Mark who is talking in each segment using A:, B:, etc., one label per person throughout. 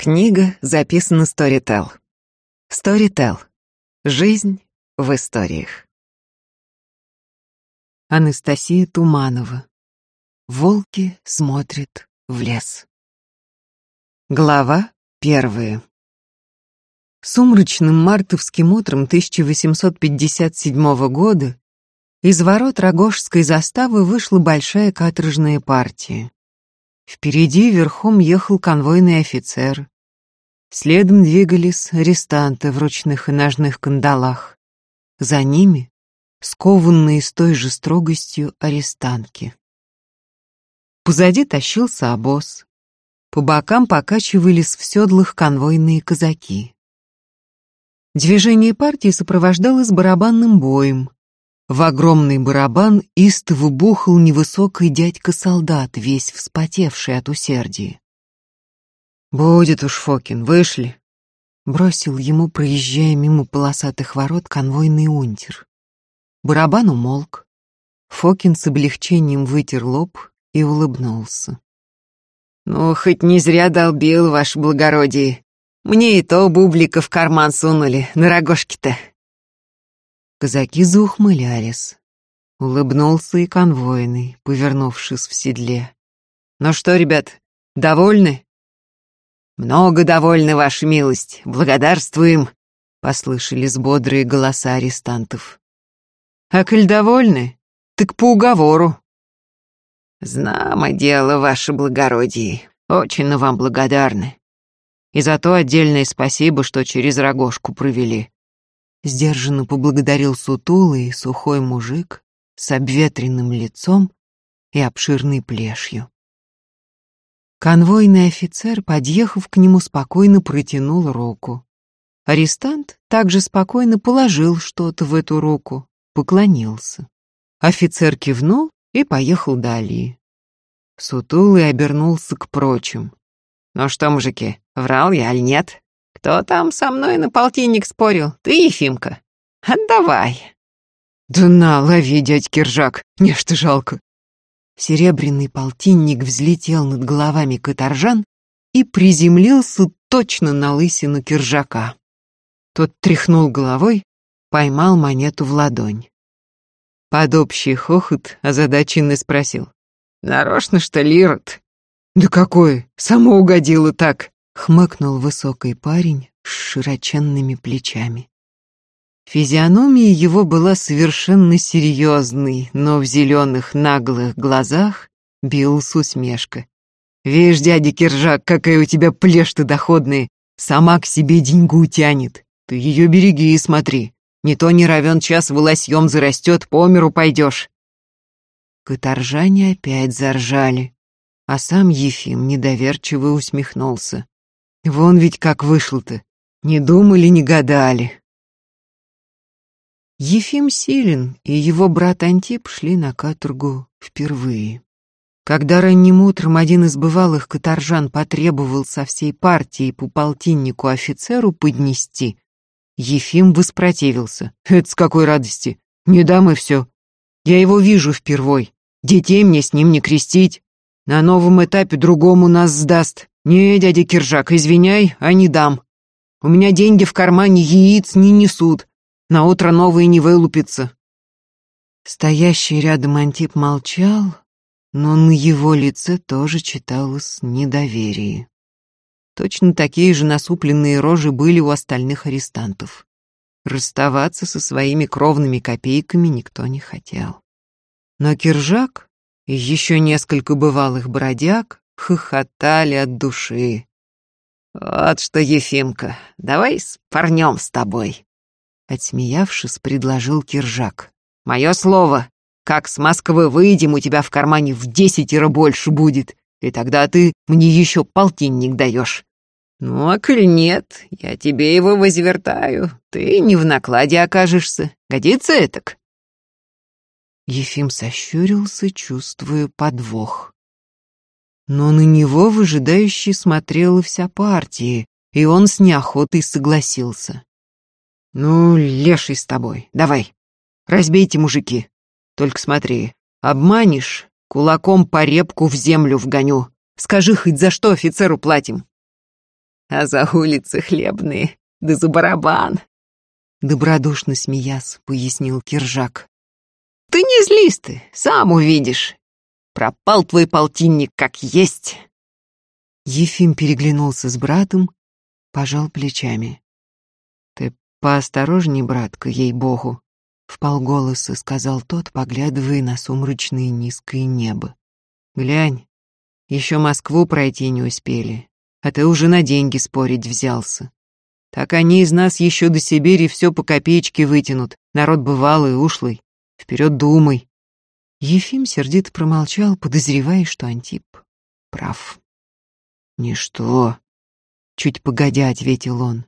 A: Книга записана Storytel. Storytel. Жизнь в историях. Анастасия Туманова. Волки смотрят в лес. Глава первая. Сумрачным мартовским утром 1857 года из ворот Рогожской заставы вышла большая каторжная партия. Впереди верхом ехал конвойный офицер. Следом двигались арестанты в ручных и ножных кандалах. За ними скованные с той же строгостью арестантки. Позади тащился обоз. По бокам покачивались в седлах конвойные казаки. Движение партии сопровождалось барабанным боем. В огромный барабан истово бухал невысокий дядька-солдат, весь вспотевший от усердия. «Будет уж, Фокин, вышли!» Бросил ему, проезжая мимо полосатых ворот, конвойный унтер. Барабан умолк. Фокин с облегчением вытер лоб и улыбнулся. «Ну, хоть не зря долбил, ваше благородие. Мне и то бублика в карман сунули, на рогожке-то». Казаки заухмылялись. Улыбнулся и конвойный, повернувшись в седле. «Ну что, ребят, довольны?» «Много довольны, ваша милость, благодарствуем», — послышались бодрые голоса арестантов. «А коль довольны, так по уговору». «Знамо дело, ваше благородие, очень вам благодарны. И за то отдельное спасибо, что через рогожку провели. Сдержанно поблагодарил сутулый, сухой мужик с обветренным лицом и обширной плешью. Конвойный офицер, подъехав к нему, спокойно протянул руку. Арестант также спокойно положил что-то в эту руку, поклонился. Офицер кивнул и поехал далее. Сутулый обернулся к прочим. «Ну что, мужики, врал я или нет?» Кто там со мной на полтинник спорил? Ты, Ефимка? Отдавай. Да на, лови, дядь Киржак, мне что жалко. Серебряный полтинник взлетел над головами каторжан и приземлился точно на лысину Киржака. Тот тряхнул головой, поймал монету в ладонь. Под общий хохот озадаченный спросил. «Нарочно, что ли, Ирод?» «Да какой, само угодило так!» Хмыкнул высокий парень с широченными плечами. Физиономия его была совершенно серьезной, но в зеленых наглых глазах билась усмешка. «Видишь, дядя Киржак, какая у тебя плешь-то доходная, сама к себе деньгу тянет. Ты ее береги и смотри, не то не равен час волосьем зарастет, по миру пойдешь». Каторжане опять заржали, а сам Ефим недоверчиво усмехнулся. Вон ведь как вышло-то. Не думали, не гадали. Ефим Силин и его брат Антип шли на каторгу впервые. Когда ранним утром один из бывалых каторжан потребовал со всей партии по полтиннику офицеру поднести, Ефим воспротивился. «Это с какой радости? Не дам и все. Я его вижу впервой. Детей мне с ним не крестить. На новом этапе другому нас сдаст. «Не, дядя Киржак, извиняй, а не дам. У меня деньги в кармане яиц не несут. На утро новые не вылупятся». Стоящий рядом Антип молчал, но на его лице тоже читалось недоверие. Точно такие же насупленные рожи были у остальных арестантов. Расставаться со своими кровными копейками никто не хотел. Но Киржак и еще несколько бывалых бродяг хохотали от души. «Вот что, Ефимка, давай спорнем с тобой», — отсмеявшись, предложил Киржак. «Мое слово, как с Москвы выйдем, у тебя в кармане в десятеро больше будет, и тогда ты мне еще полтинник даешь. Ну, а коль нет, я тебе его возвертаю, ты не в накладе окажешься. Годится этак?» Ефим сощурился, чувствуя подвох но на него выжидающе смотрела вся партия, и он с неохотой согласился. «Ну, леший с тобой, давай, разбейте, мужики. Только смотри, обманешь, кулаком по репку в землю вгоню. Скажи хоть за что офицеру платим». а за улицы хлебные, да за барабан. Добродушно смеясь, пояснил Киржак. Ты не злись ты, сам увидишь. Пропал твой полтинник как есть. Ефим переглянулся с братом, пожал плечами. Ты поосторожней, братка, ей-богу, вполголоса сказал тот, поглядывая на сумрачное низкое небо. Глянь, еще Москву пройти не успели, а ты уже на деньги спорить взялся. Так они из нас еще до Сибири все по копеечке вытянут. Народ бывалый, ушлый. Вперед думай. Ефим сердито промолчал, подозревая, что Антип прав. Ничто. Чуть погодя, ответил он.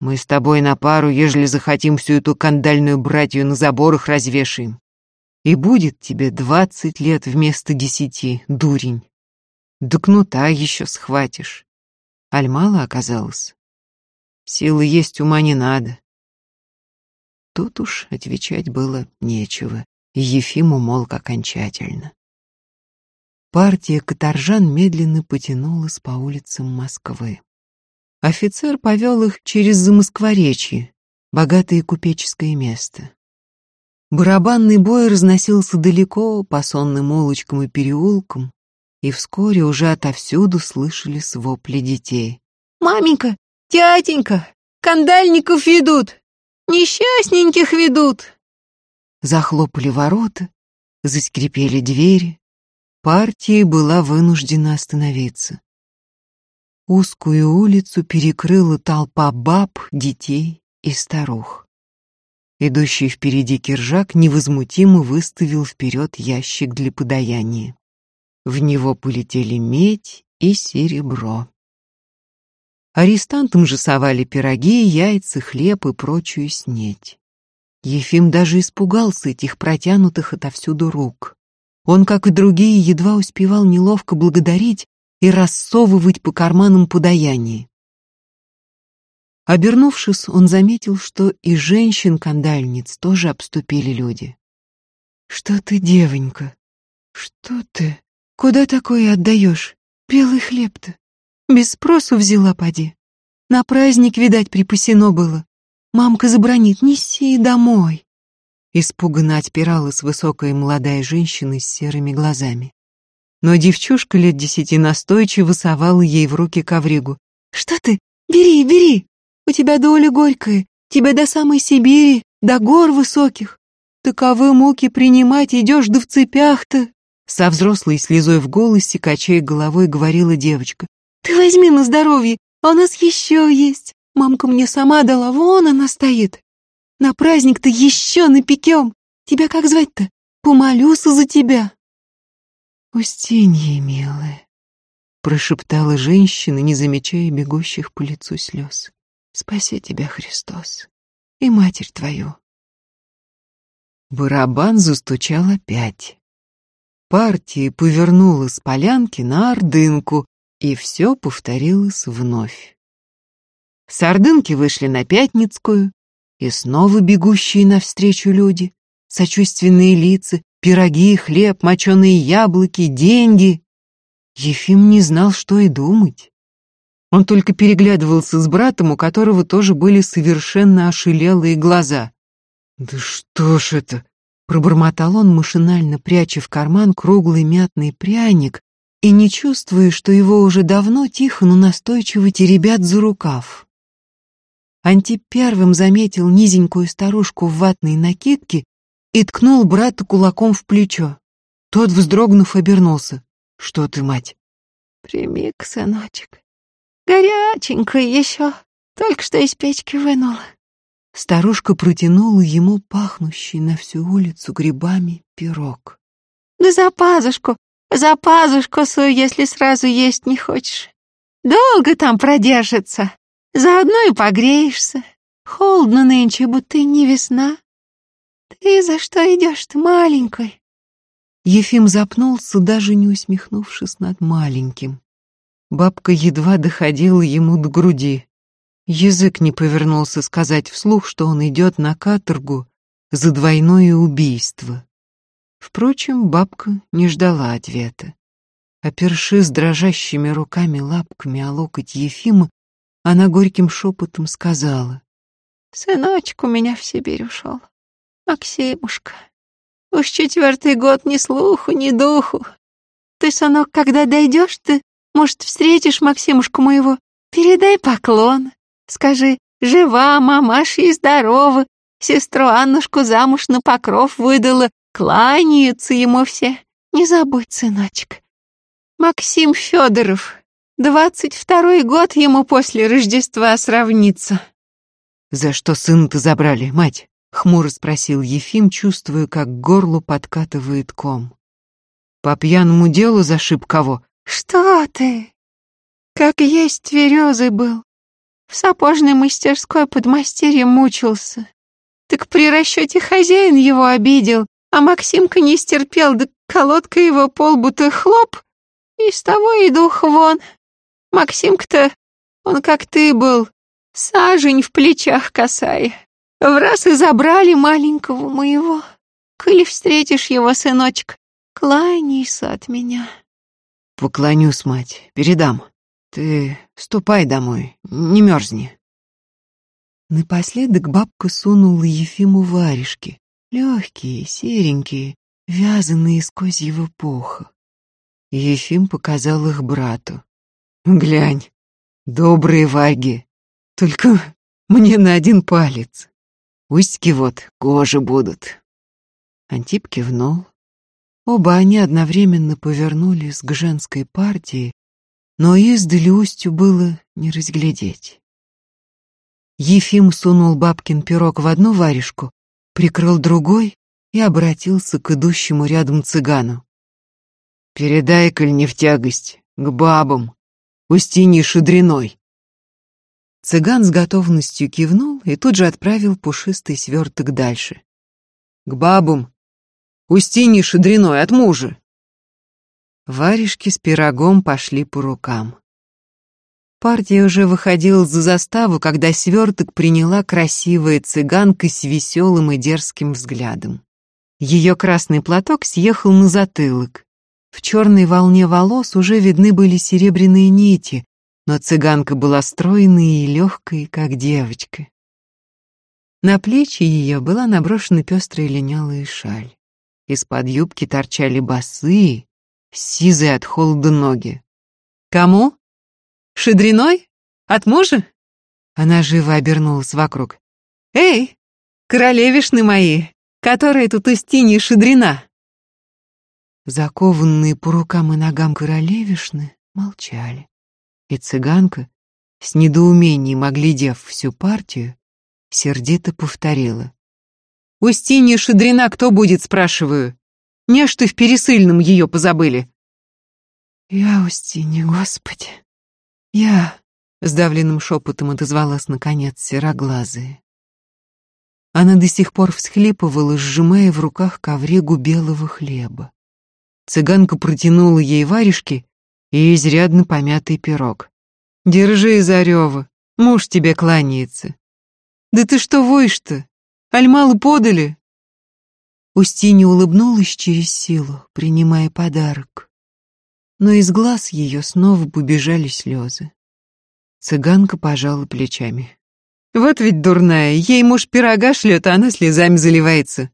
A: Мы с тобой на пару, ежели захотим всю эту кандальную братью на заборах развешаем. И будет тебе двадцать лет вместо десяти, дурень. До кнута еще схватишь. Аль мало оказалось. Силы есть, ума не надо. Тут уж отвечать было нечего, и Ефим умолк окончательно. Партия каторжан медленно потянулась по улицам Москвы. Офицер повел их через Замоскворечье, богатое купеческое место. Барабанный бой разносился далеко по сонным улочкам и переулкам, и вскоре уже отовсюду слышались вопли детей. «Маменька! Тятенька! Кандальников ведут! Несчастненьких ведут!» Захлопали ворота, заскрипели двери. Партия была вынуждена остановиться. Узкую улицу перекрыла толпа баб, детей и старух. Идущий впереди киржак невозмутимо выставил вперед ящик для подаяния. В него полетели медь и серебро. Арестантам же совали пироги, яйца, хлеб и прочую снеть. Ефим даже испугался этих протянутых отовсюду рук. Он, как и другие, едва успевал неловко благодарить и рассовывать по карманам подаяние. Обернувшись, он заметил, что и женщин-кандальниц тоже обступили люди. «Что ты, девонька? Что ты?» Куда такое отдаешь? Белый хлеб-то. Без спросу взяла, поди. На праздник, видать, припасено было. Мамка забронит, неси домой. Испуганно отпиралась высокая молодая женщина с серыми глазами. Но девчушка лет десяти настойчиво совала ей в руки ковригу. «Что ты? Бери, бери! У тебя доля горькая, тебя до самой Сибири, до гор высоких. Таковы муки принимать идешь да в цепях-то!» Со взрослой слезой в голосе, качая головой, говорила девочка. «Ты возьми на здоровье, а у нас еще есть. Мамка мне сама дала, вон она стоит. На праздник-то еще напекем. Тебя как звать-то? Помолюся за тебя». «Устинья, милая», — прошептала женщина, не замечая бегущих по лицу слез. «Спаси тебя, Христос, и матерь твою». Барабан застучал опять. Партия повернула с полянки на Ордынку, и все повторилось вновь. С Ордынки вышли на Пятницкую, и снова бегущие навстречу люди, сочувственные лица, пироги, хлеб, моченые яблоки, деньги. Ефим не знал, что и думать. Он только переглядывался с братом, у которого тоже были совершенно ошелелые глаза. «Да что ж это?» Пробормотал он, машинально пряча в карман круглый мятный пряник и не чувствуя, что его уже давно тихо, но настойчиво теребят за рукав. Антип первым заметил низенькую старушку в ватной накидке и ткнул брата кулаком в плечо. Тот, вздрогнув, обернулся. «Что ты, мать?» «Прими-ка, сыночек. Горяченькая еще. Только что из печки вынула». Старушка протянула ему пахнущий на всю улицу грибами пирог. «Да за пазушку, за пазушку сую, если сразу есть не хочешь. Долго там продержится, заодно и погреешься. Холодно нынче, будто не весна. Ты за что идешь-то, маленькой?» Ефим запнулся, даже не усмехнувшись над маленьким. Бабка едва доходила ему до груди. Язык не повернулся сказать вслух, что он идет на каторгу за двойное убийство. Впрочем, бабка не ждала ответа. Оперши с дрожащими руками лапками о локоть Ефима, она горьким шепотом сказала.
B: «Сыночек у меня в Сибирь ушел. Максимушка. Уж четвертый год ни слуху, ни духу. Ты, сынок, когда дойдешь, ты, может, встретишь Максимушку моего, передай поклон. Скажи, жива мамаша и здорова, сестру Аннушку замуж на покров выдала, кланяются ему все. Не забудь, сыночек. Максим Федоров, двадцать второй год ему после Рождества сравнится.
A: «За что сына-то забрали, мать?» — хмуро спросил Ефим, чувствуя, как к горлу подкатывает ком. «По пьяному делу зашиб кого?»
B: «Что ты? Как есть тверезый был. В сапожной мастерской под мастерьем мучился. Так при расчете хозяин его обидел, а Максимка не стерпел, да колодка его полбуты хлоп, и с того и дух вон. Максимка-то, он как ты был, сажень в плечах косая. В раз и забрали маленького моего. Коли встретишь его, сыночек, кланяйся от меня.
A: Поклонюсь, мать, передам. Ты ступай домой, не мерзни. Напоследок бабка сунула Ефиму варежки, легкие, серенькие, вязаные из козьего пуха. Ефим показал их брату. «Глянь, добрые ваги, только мне на один палец. Устьки вот кожи будут». Антип кивнул, Оба они одновременно повернулись к женской партии, но издали устью было не разглядеть. Ефим сунул бабкин пирог в одну варежку, прикрыл другой и обратился к идущему рядом цыгану. «Передай, коль не в тягость, к бабам, Устинье Шудриной». Цыган с готовностью кивнул и тут же отправил пушистый сверток дальше. «К бабам Устиньи Шадриной от мужа. Варежки с пирогом пошли по рукам. Партия уже выходила за заставу, когда сверток приняла красивая цыганка с веселым и дерзким взглядом. Ее красный платок съехал на затылок. В черной волне волос уже видны были серебряные нити, но цыганка была стройной и легкой, как девочка. На плечи ее была наброшена пестрая линялая шаль. Из-под юбки торчали босые, сизые от холода ноги. «Кому? Шедриной? От мужа?» Она живо обернулась вокруг. «Эй, королевишны мои, которые тут Устинья Шедрина!» Закованные по рукам и ногам королевишны молчали, и цыганка, с недоумением оглядев всю партию, сердито повторила. Устинья Шедрина кто будет, спрашиваю? Не что в пересыльном ее позабыли. Я, Устинья, господи. Я, сдавленным шепотом отозвалась наконец сероглазая. Она до сих пор всхлипывала, сжимая в руках коврегу белого хлеба. Цыганка протянула ей варежки и изрядно помятый пирог. «Держи, Зарева, муж тебе кланяется». «Да ты что воешь-то? Альмалу подали?» Устинья улыбнулась через силу, принимая подарок. Но из глаз ее снова побежали слезы. Цыганка пожала плечами. «Вот ведь дурная, ей муж пирога шлет, а она слезами заливается».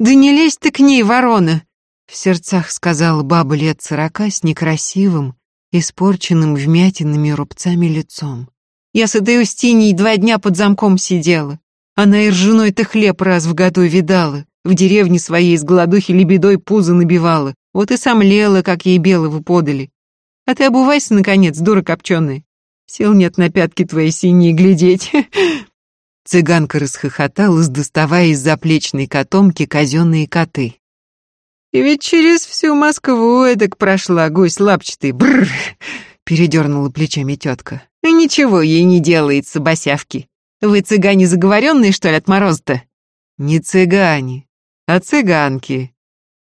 A: «Да не лезь ты к ней, ворона!» В сердцах сказала баба лет сорока с некрасивым, испорченным вмятинами рубцами лицом. «Я с этой Устиньей два дня под замком сидела. Она и ржаной-то хлеб раз в году видала, в деревне своей с голодухи лебедой пузо набивала, вот и сомлела, как ей белого подали. А ты обувайся, наконец, дура копченая. Сил нет на пятки твои синие глядеть. Цыганка расхохоталась, доставая из заплечной котомки казенные коты. И ведь через всю Москву эдак прошла гусь лапчатый. Бррр! Передернула плечами тетка. Ничего ей не делается, босявки. Вы цыгане заговоренные, что ли, от мороза-то? Не цыгане, а цыганки,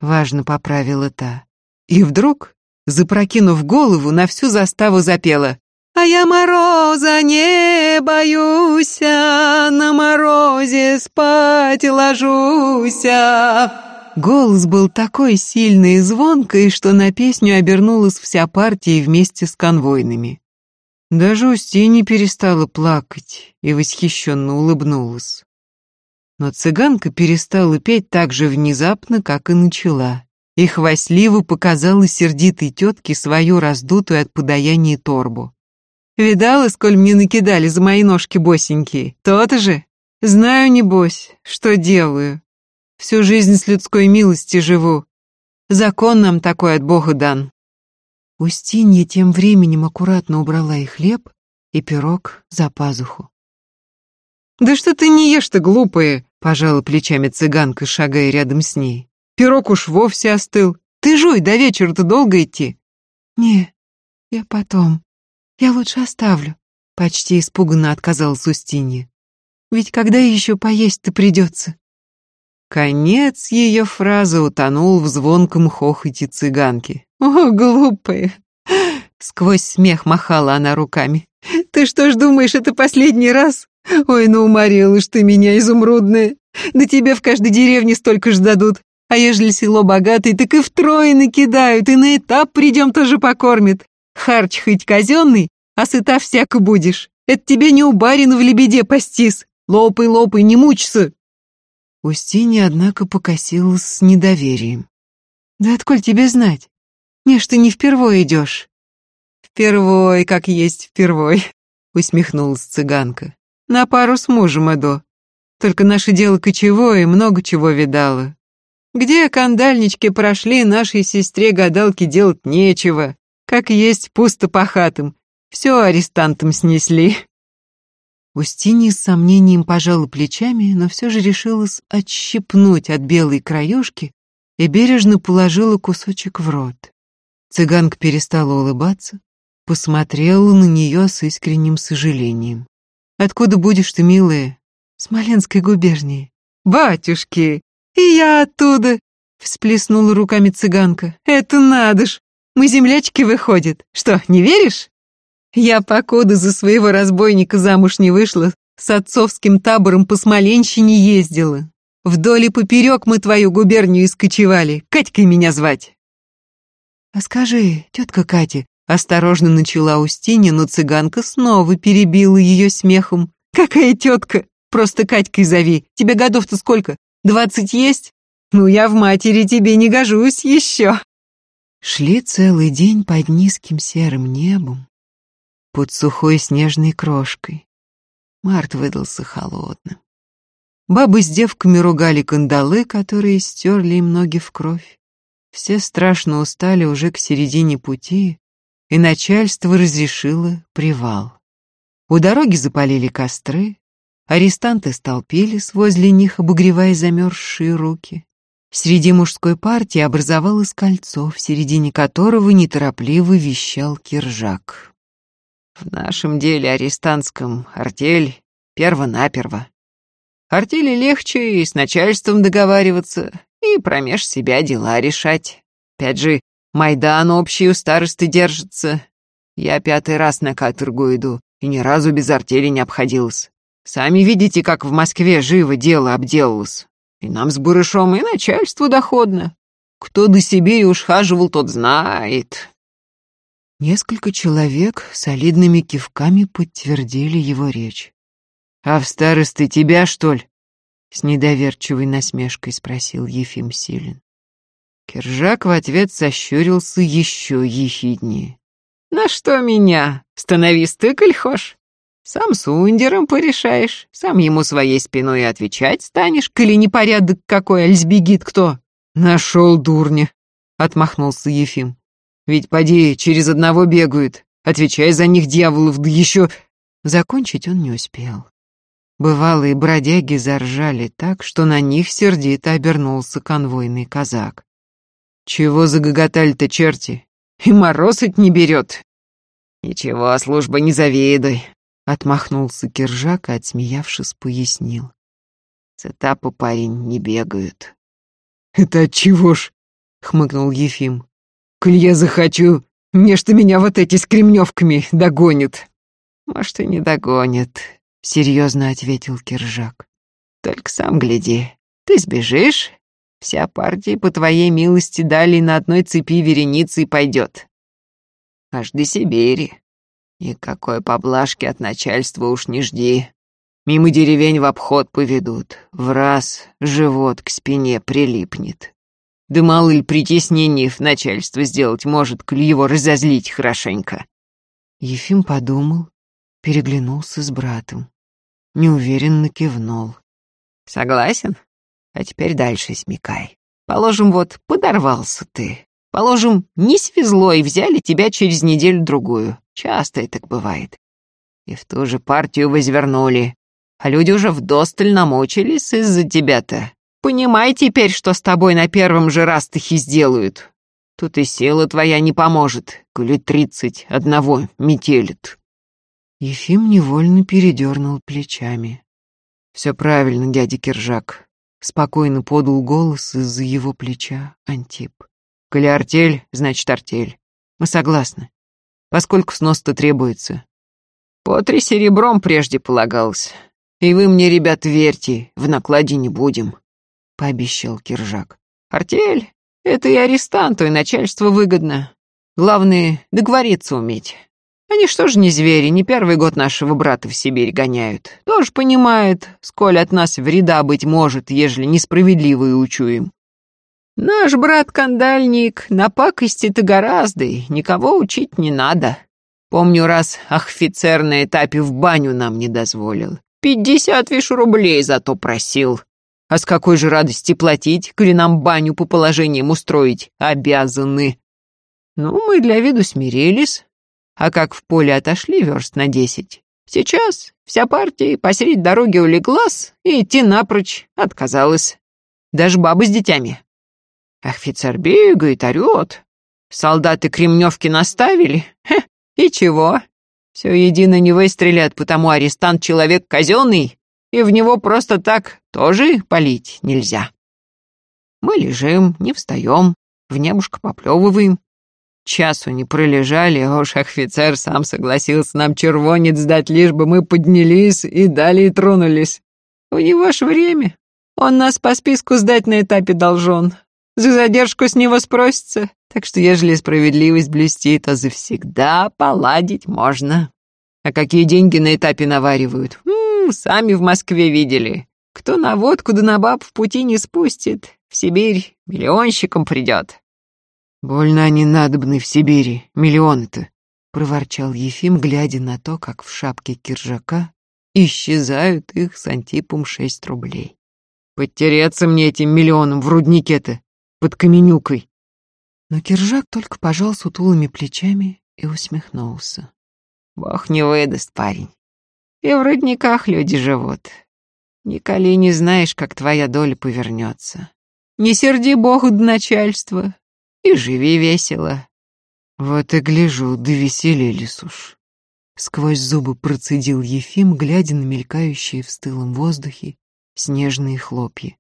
A: важно поправила та. И вдруг, запрокинув голову, на всю заставу запела. А я мороза не боюсь, на морозе спать ложусь. Голос был такой сильный и звонкий, что на песню обернулась вся партия вместе с конвойными. Даже Устинья перестала плакать и восхищенно улыбнулась. Но цыганка перестала петь так же внезапно, как и начала, и хвастливо показала сердитой тетке свою раздутую от подаяния торбу. «Видала, сколь мне накидали за мои ножки босенькие? То-то же! Знаю, небось, что делаю. Всю жизнь с людской милости живу. Закон нам такой от Бога дан». Устинья тем временем аккуратно убрала и хлеб, и пирог за пазуху. «Да что ты не ешь-то, глупая!» — пожала плечами цыганка, шагая рядом с ней. «Пирог уж вовсе остыл. Ты жуй, до вечера-то долго идти?»
B: «Не, я потом. Я лучше оставлю», — почти испуганно отказалась Устинья. «Ведь когда еще поесть-то придется?»
A: Конец ее фразы утонул в звонком хохоте цыганки.
B: «О, глупая!» Сквозь смех махала она руками. «Ты что ж думаешь, это последний раз? Ой, ну уморила ж ты меня, изумрудная. Да тебе в каждой деревне столько ж дадут. А ежели село богатое, так и втрое накидают, и на этап придем тоже покормит. Харч хоть казенный, а сыта всяко будешь. Это тебе не у барина в лебеде пастись. Лопай, лопай, не мучься.
A: Устинья, однако, покосилась с недоверием.
B: «Да отколь тебе знать? Не, что не впервой идешь».
A: «Впервой, как есть впервой», — усмехнулась цыганка. На пару с мужем иду. Только наше дело кочевое, много чего видала. Где кандальнички прошли, нашей сестре гадалки делать нечего. Как есть, пусто по хатам. Все арестантам снесли. Устинья с сомнением пожала плечами, но все же решилась отщипнуть от белой краюшки и бережно положила кусочек в рот. Цыганка перестала улыбаться, посмотрела на нее с искренним сожалением. Откуда будешь ты, милая?
B: Смоленской губернии.
A: Батюшки, и я оттуда, всплеснула руками цыганка. Это надо ж, мы землячки выходят. Что, не веришь? Я покуда за своего разбойника замуж не вышла, с отцовским табором по Смоленщине ездила. Вдоль и поперек мы твою губернию искочевали. Катькой меня звать.
B: А скажи, тетка Катя,
A: Осторожно начала Устинья, но цыганка снова перебила ее смехом. «Какая тетка? Просто Катькой зови. Тебе годов-то сколько? Двадцать есть? Ну, я в матери тебе не гожусь еще». Шли целый день под низким серым небом, под сухой снежной крошкой. Март выдался холодным. Бабы с девками ругали кандалы, которые стерли им ноги в кровь. Все страшно устали уже к середине пути, и начальство разрешило привал. У дороги запалили костры, арестанты столпились возле них, обогревая замерзшие руки. Среди мужской партии образовалось кольцо, в середине которого неторопливо вещал киржак. В нашем деле арестантском артель перво-наперво. Артели легче и с начальством договариваться, и промеж себя дела решать. Опять же, Майдан общий у старосты держится. Я пятый раз на каторгу иду, и ни разу без артели не обходилась. Сами видите, как в Москве живо дело обделалось. И нам с Барышом, и начальству доходно. Кто до Сибири ушхаживал, тот знает». Несколько человек солидными кивками подтвердили его речь. «А в старосты тебя, что ли?» С недоверчивой насмешкой спросил Ефим Силин. Киржак в ответ сощурился еще ехиднее. «На что меня? Становись ты, коль хошь. Сам с Ундером порешаешь, сам ему своей спиной отвечать станешь, коли непорядок какой, аль сбегит кто». «Нашел дурня», — отмахнулся Ефим. «Ведь поди, через одного бегают, отвечай за них, дьяволов, да еще...» Закончить он не успел. Бывалые бродяги заржали так, что на них сердито обернулся конвойный казак. Чего загоготали-то черти? И мороз не берет. Ничего, служба не завидуй, отмахнулся Киржак и, отсмеявшись, пояснил. С этапа парень не бегают. Это от чего ж? хмыкнул Ефим. Коль я захочу, мне что меня вот эти с кремневками догонят. Может, и не догонят, серьезно ответил Киржак. Только сам гляди, ты сбежишь, Вся партия, по твоей милости, далее на одной цепи вереницей пойдет. Аж до Сибири.
C: Никакой поблажки от начальства уж не жди. Мимо деревень в обход поведут. В раз живот к спине прилипнет. Да мало ли притеснений в начальство сделать может, коль его разозлить хорошенько.
A: Ефим подумал, переглянулся с братом. Неуверенно кивнул.
C: Согласен? А теперь дальше смекай. Положим, вот подорвался ты. Положим, не свезло и взяли тебя через неделю-другую. Часто это так бывает. И в ту же партию возвернули. А люди уже вдосталь намочились из-за тебя-то. Понимай теперь, что с тобой на первом же растахе сделают. Тут и сила твоя не поможет, коли тридцать одного метелит.
A: Ефим невольно передернул плечами. «Все правильно, дядя Киржак», — спокойно подал голос из-за его плеча Антип. «Коли артель, значит артель. Мы согласны. Поскольку снос-то требуется».
C: «По три серебром прежде полагалось. И вы мне, ребят, верьте, в накладе не будем», — пообещал Киржак. «Артель — это и арестанту, и начальству выгодно. Главное — договориться уметь». Они что ж не звери, не первый год нашего брата в Сибирь гоняют. Тоже понимают, сколь от нас вреда быть может, ежели несправедливо и учуем. Наш брат-кандальник напакостит и гораздо, никого учить не надо. Помню, раз офицер на этапе в баню нам не дозволил. Пятьдесят виш рублей зато просил. А с какой же радости платить, коли нам баню по положениям устроить обязаны? Ну, мы для виду смирились, а как в поле отошли верст на десять, сейчас вся партия посреди дороги улеглась и идти напрочь отказалась. Даже бабы с детьми. Офицер бегает, орет. Солдаты кремневки наставили. Хе, и чего? Все едино не выстрелят, потому арестант человек казенный, и в него просто так тоже полить нельзя. Мы лежим, не встаем, в небушка поплевываем. Часу не пролежали, уж офицер сам согласился нам червонец дать, лишь бы мы поднялись и далее тронулись. У него ж время. Он нас по списку сдать на этапе должен. За задержку с него спросится. Так что, ежели справедливость блестит, то завсегда поладить можно. А какие деньги на этапе наваривают? М -м, сами в Москве видели. Кто на водку да на баб в пути не спустит, в Сибирь миллионщиком придет.
A: «Больно они надобны в Сибири, миллионы-то», — проворчал Ефим, глядя на то, как в шапке киржака исчезают их с Антипом шесть рублей. «Подтереться мне этим миллионом в руднике-то, под каменюкой». Но киржак только пожал сутулыми плечами и усмехнулся.
C: «Бог не выдаст, парень. И в рудниках люди живут. Николи не знаешь, как твоя доля повернется. Не серди Богу до начальства, и живи весело.
A: Вот и гляжу, да веселились уж. Сквозь зубы процедил Ефим, глядя на мелькающие в стылом воздухе снежные хлопья.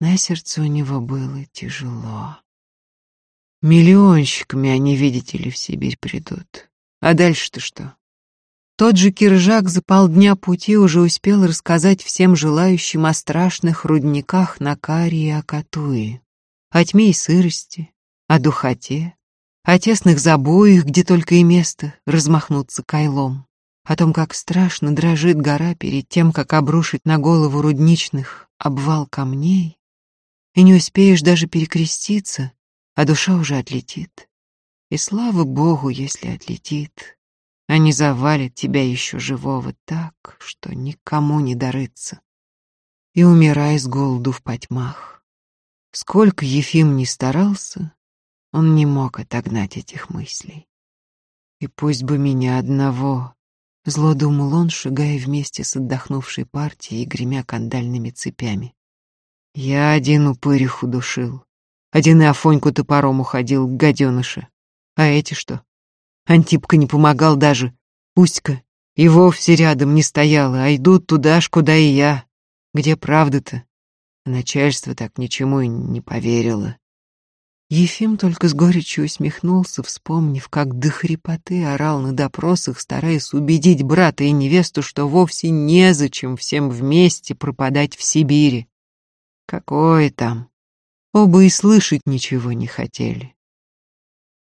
A: На сердце у него было тяжело. Миллионщиками они, видите ли, в Сибирь придут. А дальше-то что? Тот же Киржак за полдня пути уже успел рассказать всем желающим о страшных рудниках на Карии и Акатуи о тьме и сырости, о духоте, о тесных забоях, где только и место размахнуться кайлом, о том, как страшно дрожит гора перед тем, как обрушить на голову рудничных обвал камней, и не успеешь даже перекреститься, а душа уже отлетит. И слава Богу, если отлетит, не завалит тебя еще живого так, что никому не дарыться. И умирай с голоду в потьмах. Сколько Ефим ни старался, он не мог отогнать этих мыслей. И пусть бы меня одного, зло думал он, шагая вместе с отдохнувшей партией и гремя кандальными цепями. Я один упырих удушил, один и Афоньку топором уходил гаденыше. А эти что? Антипка не помогал даже, Уська и вовсе рядом не стояла, а идут туда ж, куда и я. Где правда-то? Начальство так ничему и не поверило. Ефим только с горечью усмехнулся, вспомнив, как до хрипоты орал на допросах, стараясь убедить брата и невесту, что вовсе незачем всем вместе пропадать в Сибири. Какое там? Оба и слышать ничего не хотели.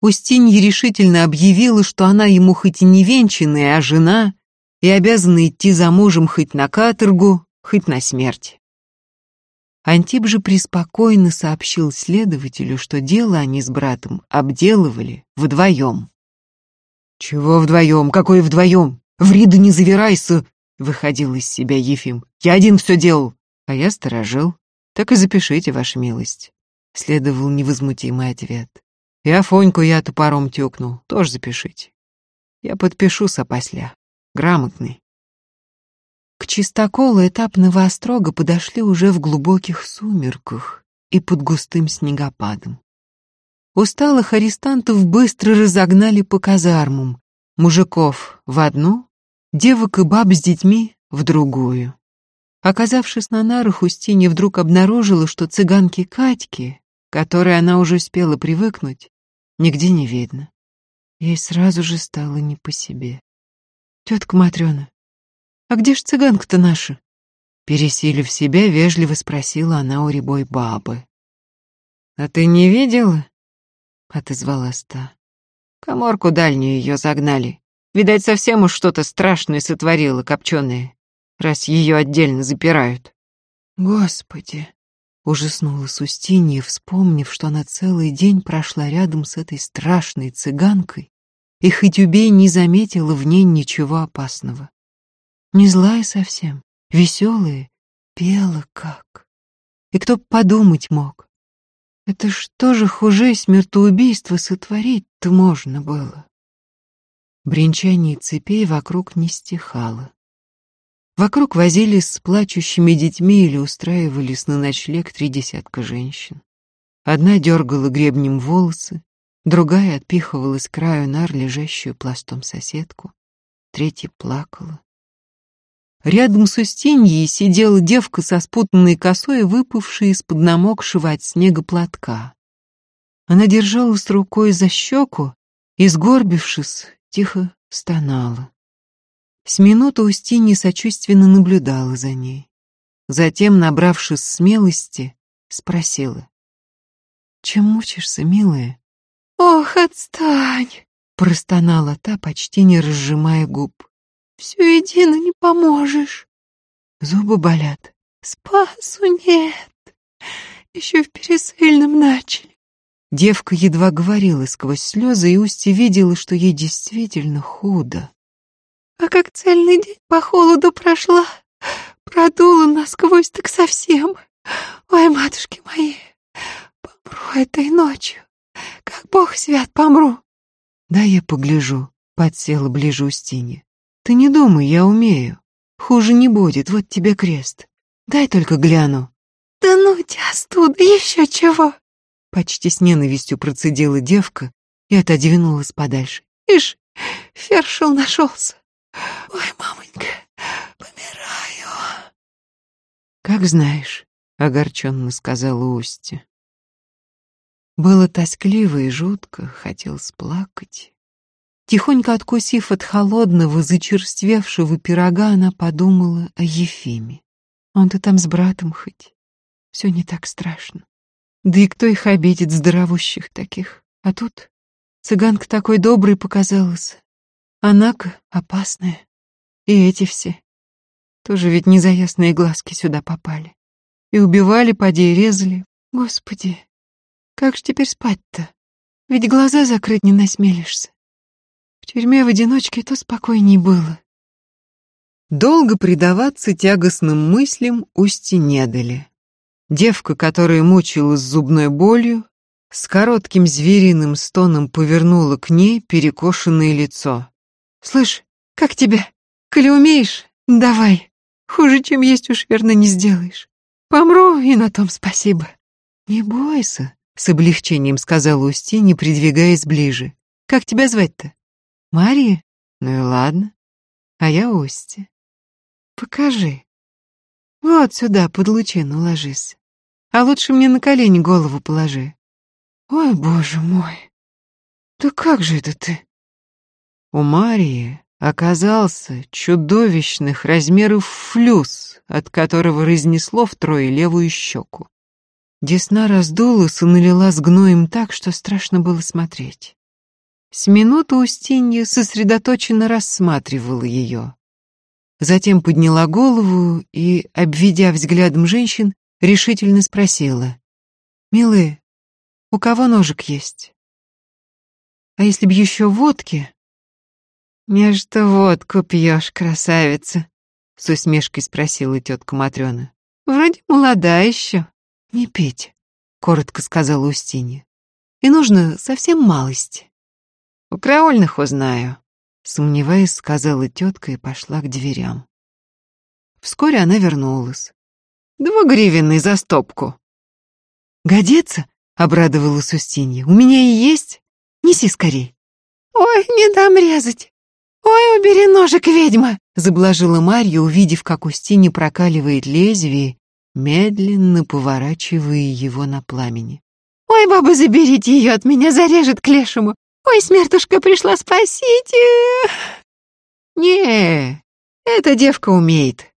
A: Устинья решительно объявила, что она ему хоть и не венчанная, а жена, и обязана идти за мужем хоть на каторгу, хоть на смерть. Антип же преспокойно сообщил следователю, что дело они с братом обделывали вдвоем. «Чего вдвоем? Какое вдвоем? Ври да не завирайся!» — выходил из себя Ефим. «Я один все делал, а я сторожил. Так и запишите, ваша милость», — следовал невозмутимый ответ. «И Афоньку я топором тюкнул, тоже запишите. Я подпишу сопосля. Грамотный». К чистоколу этапного острога подошли уже в глубоких сумерках и под густым снегопадом. Усталых арестантов быстро разогнали по казармам, мужиков в одну, девок и баб с детьми в другую. Оказавшись на нарах, Устинья вдруг обнаружила, что цыганки Катьки, которой она уже успела привыкнуть, нигде не видно. Ей сразу же стало не по себе. «Тетка Матрена, а где ж цыганка-то наша?» Пересилив себя, вежливо спросила она у рябой бабы. «А ты не видела?» — отозвалась та. «Коморку дальнюю ее загнали. Видать, совсем уж что-то страшное сотворила копченое, раз ее отдельно запирают». «Господи!» — ужаснулась Устинья, вспомнив, что она целый день прошла рядом с этой страшной цыганкой и хоть убей не заметила в ней ничего опасного. Не злая совсем, веселая, пела как. И кто б подумать мог, это что же хуже смертоубийства сотворить-то можно было? Бренчание цепей вокруг не стихало. Вокруг возились с плачущими детьми или устраивались на ночлег три десятка женщин. Одна дергала гребнем волосы, другая отпихивала с краю нар лежащую пластом соседку, третья плакала. Рядом с Устиньей сидела девка со спутанной косой, выпавшей из-под намокшего от снега платка. Она держалась рукой за щеку и, сгорбившись, тихо стонала. С минуты Устинья сочувственно наблюдала за ней. Затем, набравшись смелости, спросила. «Чем мучишься, милая?»
B: «Ох, отстань!»
A: — простонала та, почти не разжимая губ.
B: Все едино не поможешь.
A: Зубы болят.
B: Спасу нет. Еще в пересыльном начали.
A: Девка едва говорила сквозь слезы, и Устья видела, что ей действительно худо.
B: А как цельный день по холоду прошла, продула насквозь так совсем. Ой, матушки мои, помру этой ночью. Как бог свят, помру.
A: Да я погляжу, подсела ближе Устине. Ты не думай, я умею. Хуже не будет, вот тебе крест. Дай только гляну.
B: Да ну тебя студа, еще чего.
A: Почти с ненавистью процедила девка и отодвинулась подальше.
B: Ишь, фершел нашелся. Ой, мамонька, помираю.
A: Как знаешь, огорченно сказала Устья. Было тоскливо и жутко, хотел сплакать. Тихонько откусив от холодного, зачерствевшего пирога, она подумала о Ефиме. Он-то там с братом хоть. Все не так страшно. Да и кто их обидит, здоровущих таких? А тут цыганка такой доброй показалась. Она-ка опасная. И эти все. Тоже ведь не глазки сюда попали. И убивали, поди и резали. Господи, как же теперь спать-то? Ведь глаза закрыть не насмелишься. В тюрьме в одиночке то спокойней было. Долго предаваться тягостным мыслям Усти не дали. Девка, которая мучилась зубной болью, с коротким звериным стоном повернула к ней перекошенное лицо. «Слышь, как тебя? Коли умеешь, давай. Хуже, чем есть, уж верно не сделаешь. Помру, и на том спасибо». «Не бойся», — с облегчением сказала Усти, не придвигаясь ближе. «Как тебя звать-то?» Мария? Ну и ладно. А я Ости. Покажи. Вот сюда, под лучину ложись. А лучше мне на колени голову положи. Ой, боже мой. Да как же это ты? У Марии оказался чудовищных размеров флюс, от которого разнесло втрое левую щеку. Десна раздулась и налила с гноем так, что страшно было смотреть. С минуту Устинья сосредоточенно рассматривала ее. Затем подняла голову и, обведя взглядом женщин, решительно спросила. «Милые, у кого ножик есть? А если б еще водки?» «Нечто водку пьешь, красавица?» — с усмешкой спросила тетка Матрена. «Вроде молода еще». «Не пить», — коротко сказала Устинья. «И нужно совсем малость». «У караульных узнаю», — сомневаясь, сказала тетка и пошла к дверям. Вскоре она вернулась. «Двугривенный за стопку». «Годится?» — обрадовалась Устинья. «У меня и есть. Неси скорей».
B: «Ой, не дам резать! Ой, убери ножик, ведьма!»
A: — заблажила Марья, увидев, как Устинья прокаливает лезвие, медленно поворачивая его на пламени.
B: «Ой, баба, заберите ее от меня, зарежет к лешему! «Ой, смертушка пришла, спасите!»
A: «Не, эта девка умеет.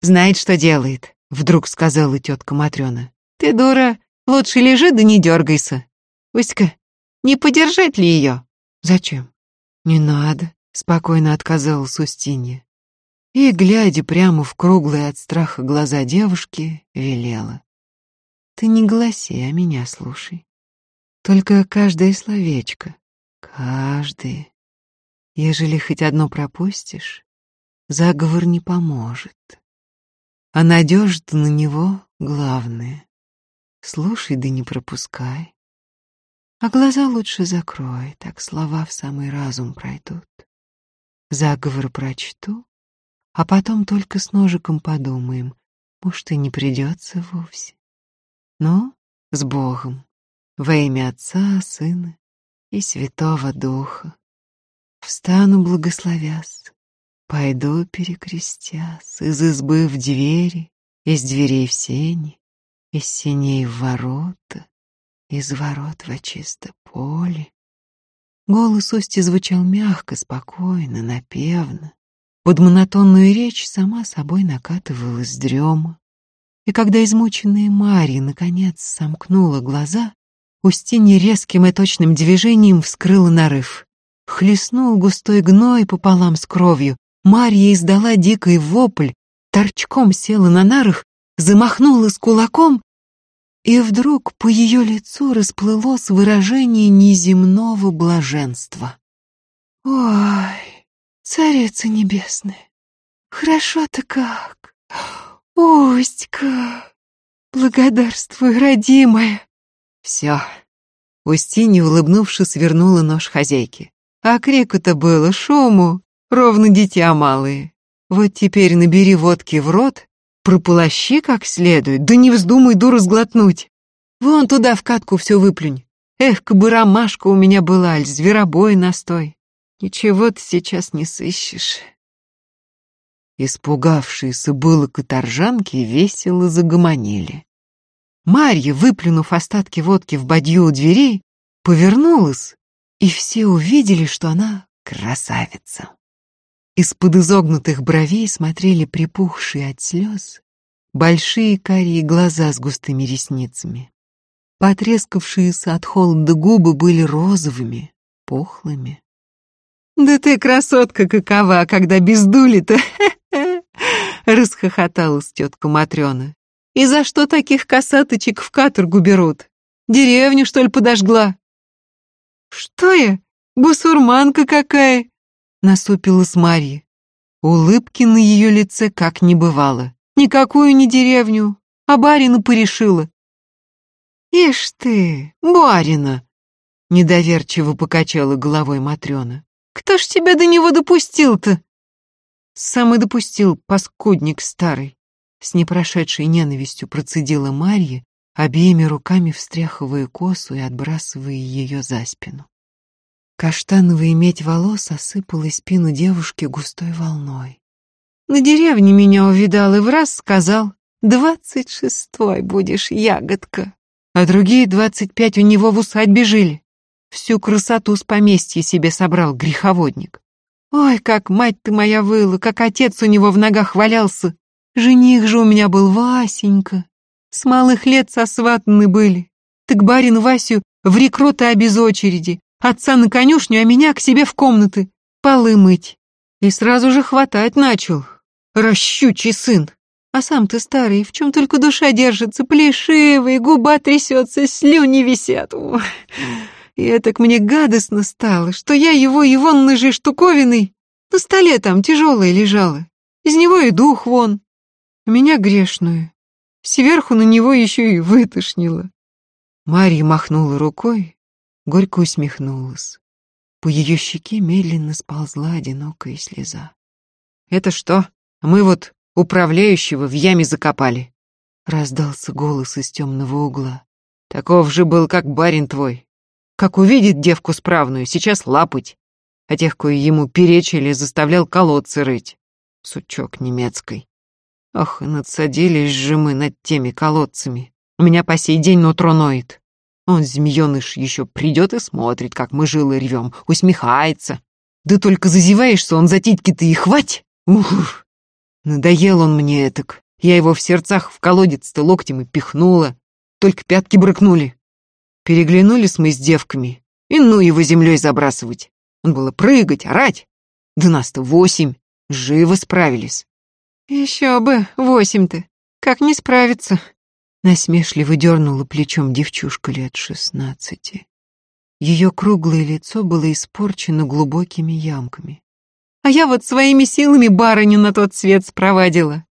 A: Знает, что делает», — вдруг сказала тетка Матрена. «Ты, дура, лучше лежи да не дергайся. Уська, не подержать ли ее?» «Зачем?» «Не надо», — спокойно отказалась Устинья. И, глядя прямо в круглые от страха глаза девушки, велела. «Ты не гласи, а меня слушай. Только каждое словечко, Каждый. Ежели хоть одно пропустишь, заговор не поможет. А надежда на него главное. Слушай да не пропускай. А глаза лучше закрой, так слова в самый разум пройдут. Заговор прочту, а потом только с ножиком подумаем, может, и не придется вовсе. Но с Богом, во имя Отца, Сына и Святого Духа. Встану, благословясь, пойду перекрестясь, из избы в двери, из дверей в сени, из сеней в ворота, из ворот во чисто поле. Голос Усти звучал мягко, спокойно, напевно. Под монотонную речь сама собой накатывалась дрема. И когда измученная Марья наконец сомкнула глаза, Устинья резким и точным движением вскрыла нарыв. Хлестнул густой гной пополам с кровью. Марья издала дикий вопль, торчком села на нарах, замахнулась кулаком, и вдруг по ее лицу расплылось выражение неземного блаженства. «Ой, царица небесная, хорошо-то как! Устька, благодарствуй, родимая!» Все. Устинья, улыбнувшись, вернула нож хозяйке. А крику-то было, шуму, ровно дитя малые. Вот теперь набери водки в рот, прополощи как следует, да не вздумай дуру сглотнуть. Вон туда в катку все выплюнь. Эх, ромашка у меня была, аль зверобой настой. Ничего ты сейчас не сыщешь. Испугавшиеся было каторжанки весело загомонили. Марья, выплюнув остатки водки в бадью у дверей, повернулась, и все увидели, что она красавица. Из-под изогнутых бровей смотрели припухшие от слез большие карие глаза с густыми ресницами. Потрескавшиеся от холода губы были розовыми, пухлыми. «Да ты красотка какова, когда без дули-то!» расхохоталась тетка Матрена. И за что таких косаточек в каторгу берут? Деревню, что ли, подожгла? Что я? Бусурманка какая? Насупилась Марья. Улыбки на ее лице как не бывало. Никакую не деревню, а барина порешила. Ишь ты, барина! Недоверчиво покачала головой Матрена. Кто ж тебя до него допустил-то? Сам и допустил, паскудник старый. С непрошедшей ненавистью процедила Марья, обеими руками встряхивая косу и отбрасывая ее за спину. Каштановая медь волос осыпала спину девушки густой волной. На деревне меня увидал и в раз сказал, «Двадцать шестой будешь, ягодка». А другие двадцать пять у него в усадьбе жили. Всю красоту с поместья себе собрал греховодник. Ой, как мать ты моя выла, как отец у него в ногах валялся, Жених же у меня был Васенька. С малых лет сосватаны были. Так барин Васю в рекрута без очереди, Отца на конюшню, а меня к себе в комнаты, полы мыть. И сразу же хватать начал. Ращучий сын. А сам ты старый, в чем только душа держится, плешивый, губа трясется, слюни висят. И это к мне гадостно стало, что я его ивонной же штуковиной на столе там тяжелая лежала. Из него и дух вон. Меня грешную. Сверху на него еще и вытошнило. Марья махнула рукой, горько усмехнулась. По ее щеке медленно сползла одинокая слеза. «Это что? Мы вот управляющего в яме закопали!» Раздался голос из темного угла. «Таков же был, как барин твой. Как увидит девку справную, сейчас лапать. А тех, кое ему перечили, заставлял колодцы рыть. Сучок немецкой. Ох, надсадились же мы над теми колодцами. У меня по сей день нутро ноет. Он, змееныш, еще придет и смотрит, как мы жилы рвем, усмехается. Да только зазеваешься, он за титьки-то и хвать. Ух, надоел он мне этак. Я его в сердцах в колодец-то локтем и пихнула. Только пятки брыкнули. Переглянулись мы с девками. И ну его землей забрасывать. Он было прыгать, орать. Да нас-то восемь. Живо справились.
B: Еще бы, восемь-то. Как не справиться?
A: Насмешливо дернула плечом девчушка лет шестнадцати. Ее круглое лицо было испорчено глубокими ямками.
B: А я вот своими силами барыню на тот свет спровадила.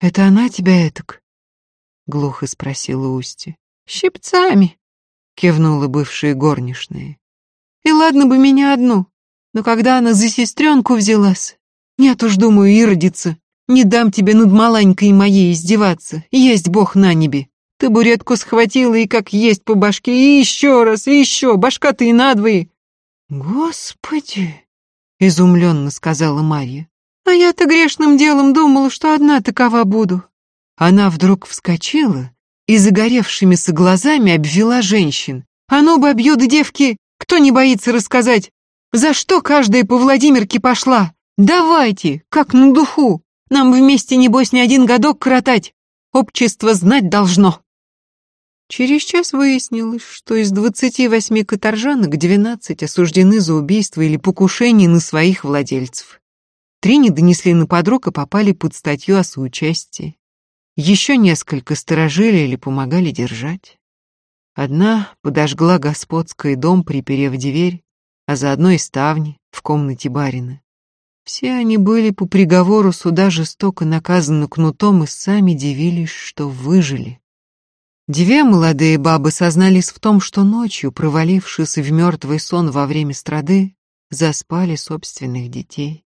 A: «Это она тебя этак?» — глухо спросила Усти.
B: «Щипцами», — кивнула бывшая горничная. «И ладно бы меня одну, но когда она за сестренку взялась, нет уж, думаю, и родится. Не дам тебе над маланькой моей издеваться. Есть бог на небе. Табуретку схватила и как есть по башке, и еще раз, и еще, башка-то и надвое.
A: Господи, изумленно сказала Марья.
B: А я-то грешным делом думала, что одна такова буду.
A: Она вдруг вскочила и загоревшимися глазами обвела женщин.
B: А ну, бабьёды девки, кто не боится рассказать, за что каждая по Владимирке пошла? Давайте, как на духу. Нам вместе, небось, не один годок кротать. Общество знать должно. Через час выяснилось, что из двадцати восьми каторжанок двенадцать осуждены за убийство или покушение на своих владельцев. Три не донесли на подруг и попали под статью о соучастии. Еще несколько сторожили или помогали держать. Одна подожгла господский дом, приперев дверь, а заодно и ставни в комнате барина. Все они были по приговору суда жестоко наказаны кнутом и сами дивились, что выжили. Две молодые бабы сознались в том, что ночью, провалившись в мертвый сон во время страды, заспали собственных детей.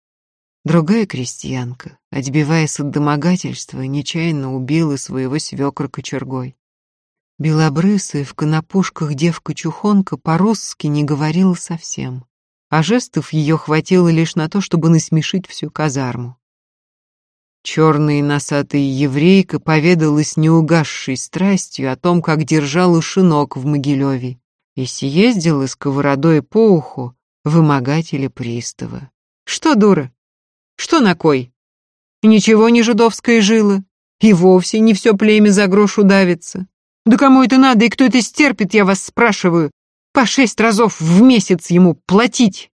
B: Другая крестьянка, отбиваясь от домогательства, нечаянно убила своего свекра кочергой. Белобрысая в конопушках девка-чухонка по-русски не говорила совсем а жестов ее хватило лишь на то, чтобы насмешить всю казарму. Черная носатая еврейка поведала с неугасшей страстью о том, как держала шинок в Могилеве и съездила сковородой по уху вымогателя пристава. Что, дура? Что на кой? Ничего не жидовское жило, и вовсе не все племя за грош удавится. Да кому это надо и кто это стерпит, я вас спрашиваю, по шесть разов в месяц ему платить.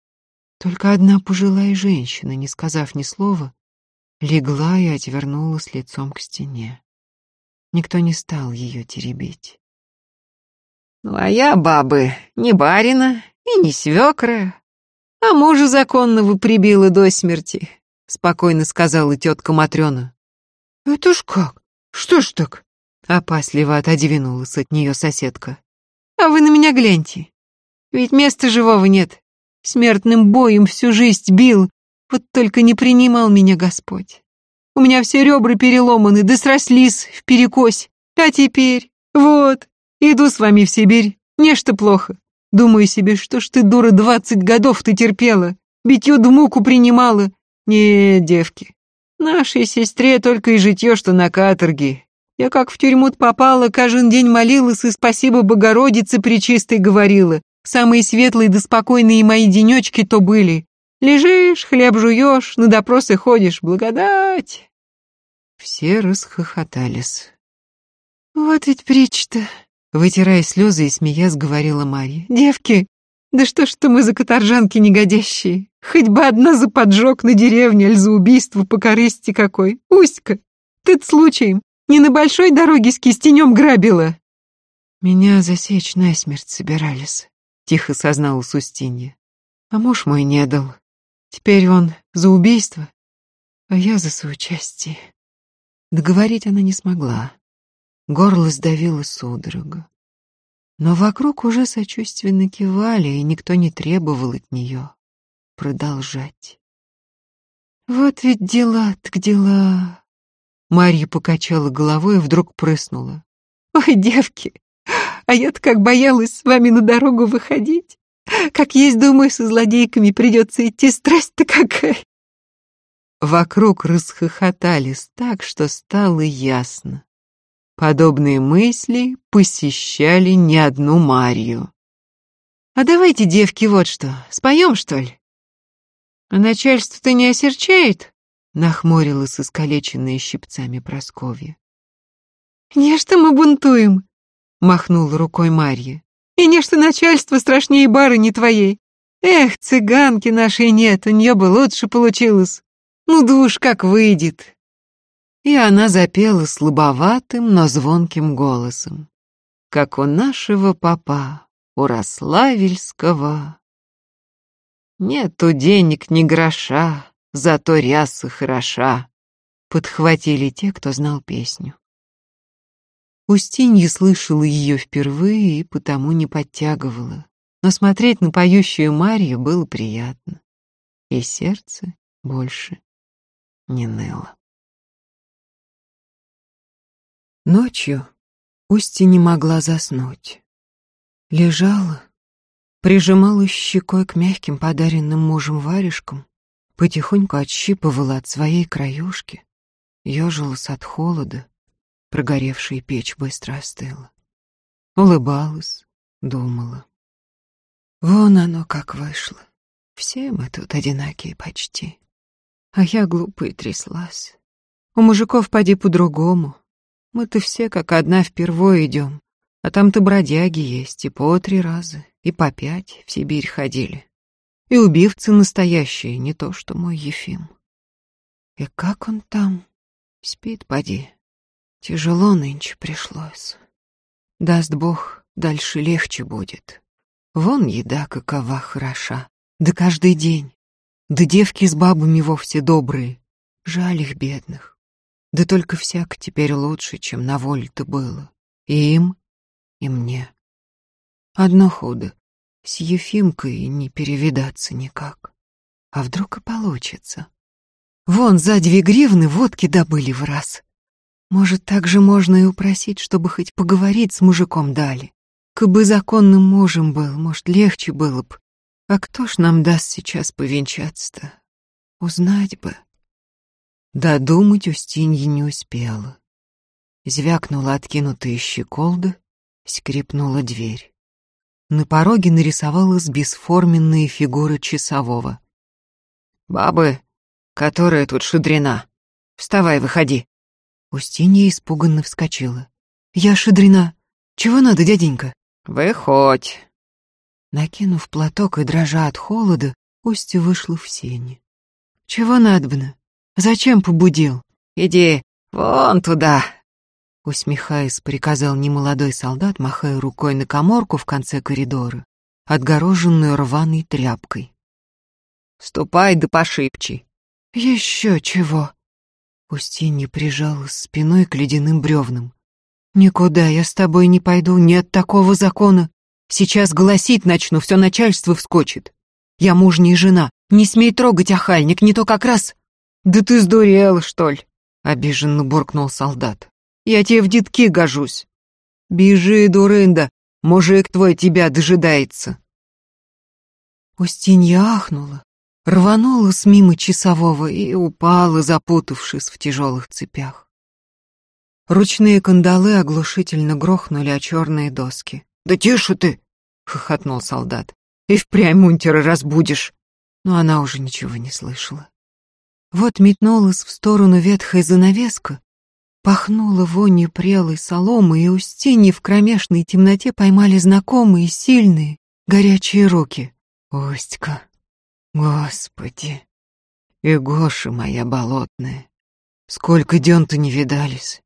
B: Только одна пожилая женщина, не сказав ни слова, легла и отвернулась лицом к стене. Никто не стал ее теребить. Ну, а я, бабы, не барина и не свекра, а мужа законного прибила до смерти, спокойно сказала тетка Матрена. Это ж как? Что ж так? Опасливо отодвинулась от нее соседка. А вы на меня гляньте. Ведь места живого нет. Смертным боем всю жизнь бил, вот только не принимал меня Господь. У меня все ребра переломаны, да срослись в перекось. А теперь, вот, иду с вами в Сибирь, нечто плохо. Думаю себе, что ж ты, дура, двадцать годов ты терпела, битью да принимала. Не, девки, нашей сестре только и житье, что на каторге, я как в тюрьму попала, каждый день молилась и спасибо Богородице Пречистой говорила. Самые светлые да спокойные мои денечки то были. Лежишь, хлеб жуешь, на допросы ходишь, благодать. Все расхохотались. Вот ведь притча-то, вытирая слезы и смеясь, говорила Марья. Девки, Да что ж ты мы за каторжанки негодящие? Хоть бы одна за поджог на деревне, аль за убийство по корысти какой. Уська, ты-то случаем не на большой дороге с кистенем грабила?»
A: «Меня засечь насмерть собирались», — тихо созналась Устинья. «А муж мой не дал. Теперь он за убийство, а я за соучастие». Договорить она не смогла. Горло сдавило судорога. Но вокруг уже сочувственно кивали, и никто не требовал от нее продолжать. «Вот ведь дела так дела!» Марья покачала головой и вдруг прыснула.
B: «Ой, девки, а я-то как боялась с вами на дорогу выходить. Как есть, думаю, со злодейками придется идти, страсть-то какая!»
A: Вокруг расхохотались так, что стало ясно. Подобные мысли посещали не одну Марию.
B: «А давайте, девки, вот что, споем, что ли?» «А начальство-то не осерчает?» — нахмурилась искалеченная щипцами Просковья.
C: «Не что мы бунтуем», — махнула рукой Марья. «И не что начальство страшнее барыни твоей. Эх, цыганки нашей нет, у нее бы лучше получилось. Ну да как выйдет,
A: и она запела слабоватым, но звонким голосом, как у нашего папа, у Рославельского. Нету денег ни гроша, зато ряса хороша, подхватили те, кто знал песню. Устинья слышала ее впервые и потому не подтягивала, но смотреть на поющую Марью было приятно, и сердце больше не ныло. Ночью Устья не могла заснуть. Лежала, прижималась щекой к мягким подаренным мужем варежкам, потихоньку отщипывала от своей краюшки, ежилась от холода, прогоревшая печь быстро остыла. Улыбалась, думала. Вон оно как вышло. Все мы тут одинакие почти. А я глупо и тряслась. У мужиков поди по-другому. Мы-то все как одна впервые идем, а там-то бродяги есть и по три раза, и по пять в Сибирь ходили. И убивцы настоящие, не то что мой Ефим. И как он там? Спит, поди. Тяжело нынче пришлось. Даст Бог, дальше легче будет. Вон еда какова хороша, да каждый день. Да девки с бабами вовсе добрые, жаль их бедных. Да только всяк теперь лучше, чем на воле-то было. И им, и мне. Одно худо. С Ефимкой не перевидаться никак. А вдруг и получится? Вон за две гривны водки добыли в раз. Может, так же можно и упросить, чтобы хоть поговорить с мужиком дали. Кабы законным мужем был, может, легче было б. А кто ж нам даст сейчас повенчаться-то? Узнать бы. Додумать Устинья не успела. Звякнула откинутая щеколда, скрипнула дверь. На пороге нарисовалась бесформенная фигура часового. «Бабы, которая тут шедрена, вставай, выходи!» Устинья испуганно вскочила. «Я шедрена. Чего надо, дяденька?» «Выходь!» Накинув платок и дрожа от холода, Устья вышла в сени. «Чего надобно?» Зачем побудил? Иди вон туда!» Усмехаясь, приказал немолодой солдат, махая рукой на коморку в конце коридора, отгороженную рваной тряпкой. «Ступай да пошибчи!» «Еще чего!» Устинья прижалась спиной к ледяным бревнам. «Никуда я с тобой не пойду, нет такого закона. Сейчас голосить начну, все начальство вскочит. Я мужняя жена, не смей трогать охальник, не то как раз...» «Да ты сдурел, что ли?» — обиженно буркнул солдат. «Я тебе в детки гожусь. Бежи, дурында, мужик твой тебя дожидается». Устинья ахнула, рванулась мимо часового и упала, запутавшись в тяжелых цепях. Ручные кандалы оглушительно грохнули о черные доски. «Да тише ты!» — хохотнул солдат. «И впрямь мунтера разбудишь!» Но она уже ничего не слышала. Вот метнулась в сторону ветхая занавеска, пахнула вонью прелой соломы, и Устиньи в кромешной темноте поймали знакомые, сильные, горячие руки. Устька, господи, и Гоша моя болотная, сколько дён-то не видались.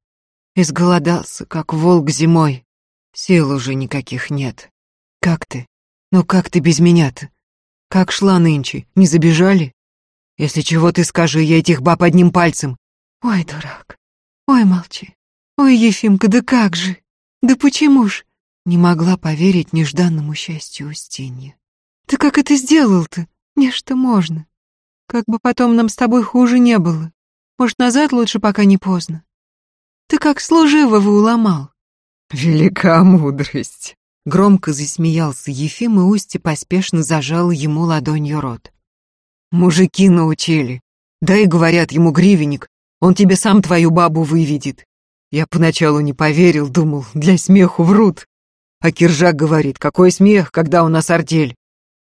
A: Изголодался, как волк зимой, сил уже никаких нет. Как ты? Ну как ты без меня-то? Как шла нынче, не забежали? Если чего ты скажи, я этих баб одним пальцем.
B: Ой, дурак, ой, молчи. Ой, Ефимка, да как же? Да почему ж?
A: Не могла поверить нежданному счастью Устинья.
B: Ты как это сделал-то? Не что можно. Как бы потом нам с тобой хуже не было. Может, назад лучше, пока не поздно. Ты как служивого уломал.
A: Велика мудрость. Громко засмеялся Ефим, и Устья поспешно зажала ему ладонью рот. Мужики научили. Дай, говорят, ему гривенник, он тебе сам твою бабу выведет. Я поначалу не поверил, думал, для смеху врут. А Киржак говорит, какой смех, когда у нас артель.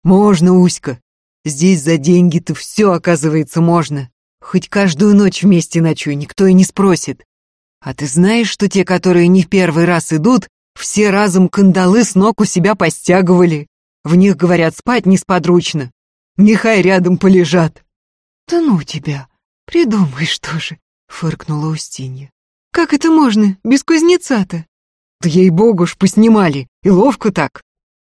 A: Можно, Уська. Здесь за деньги-то все, оказывается, можно. Хоть каждую ночь вместе ночуй, никто и не спросит. А ты знаешь, что те, которые не в первый раз идут, все разом кандалы с ног у себя постягивали? В них, говорят, спать несподручно. Нехай рядом полежат.
B: Да ну тебя, придумай, что же, фыркнула Устинья. Как это можно, без кузнеца-то?
A: Да ей-богу ж поснимали, и ловко так.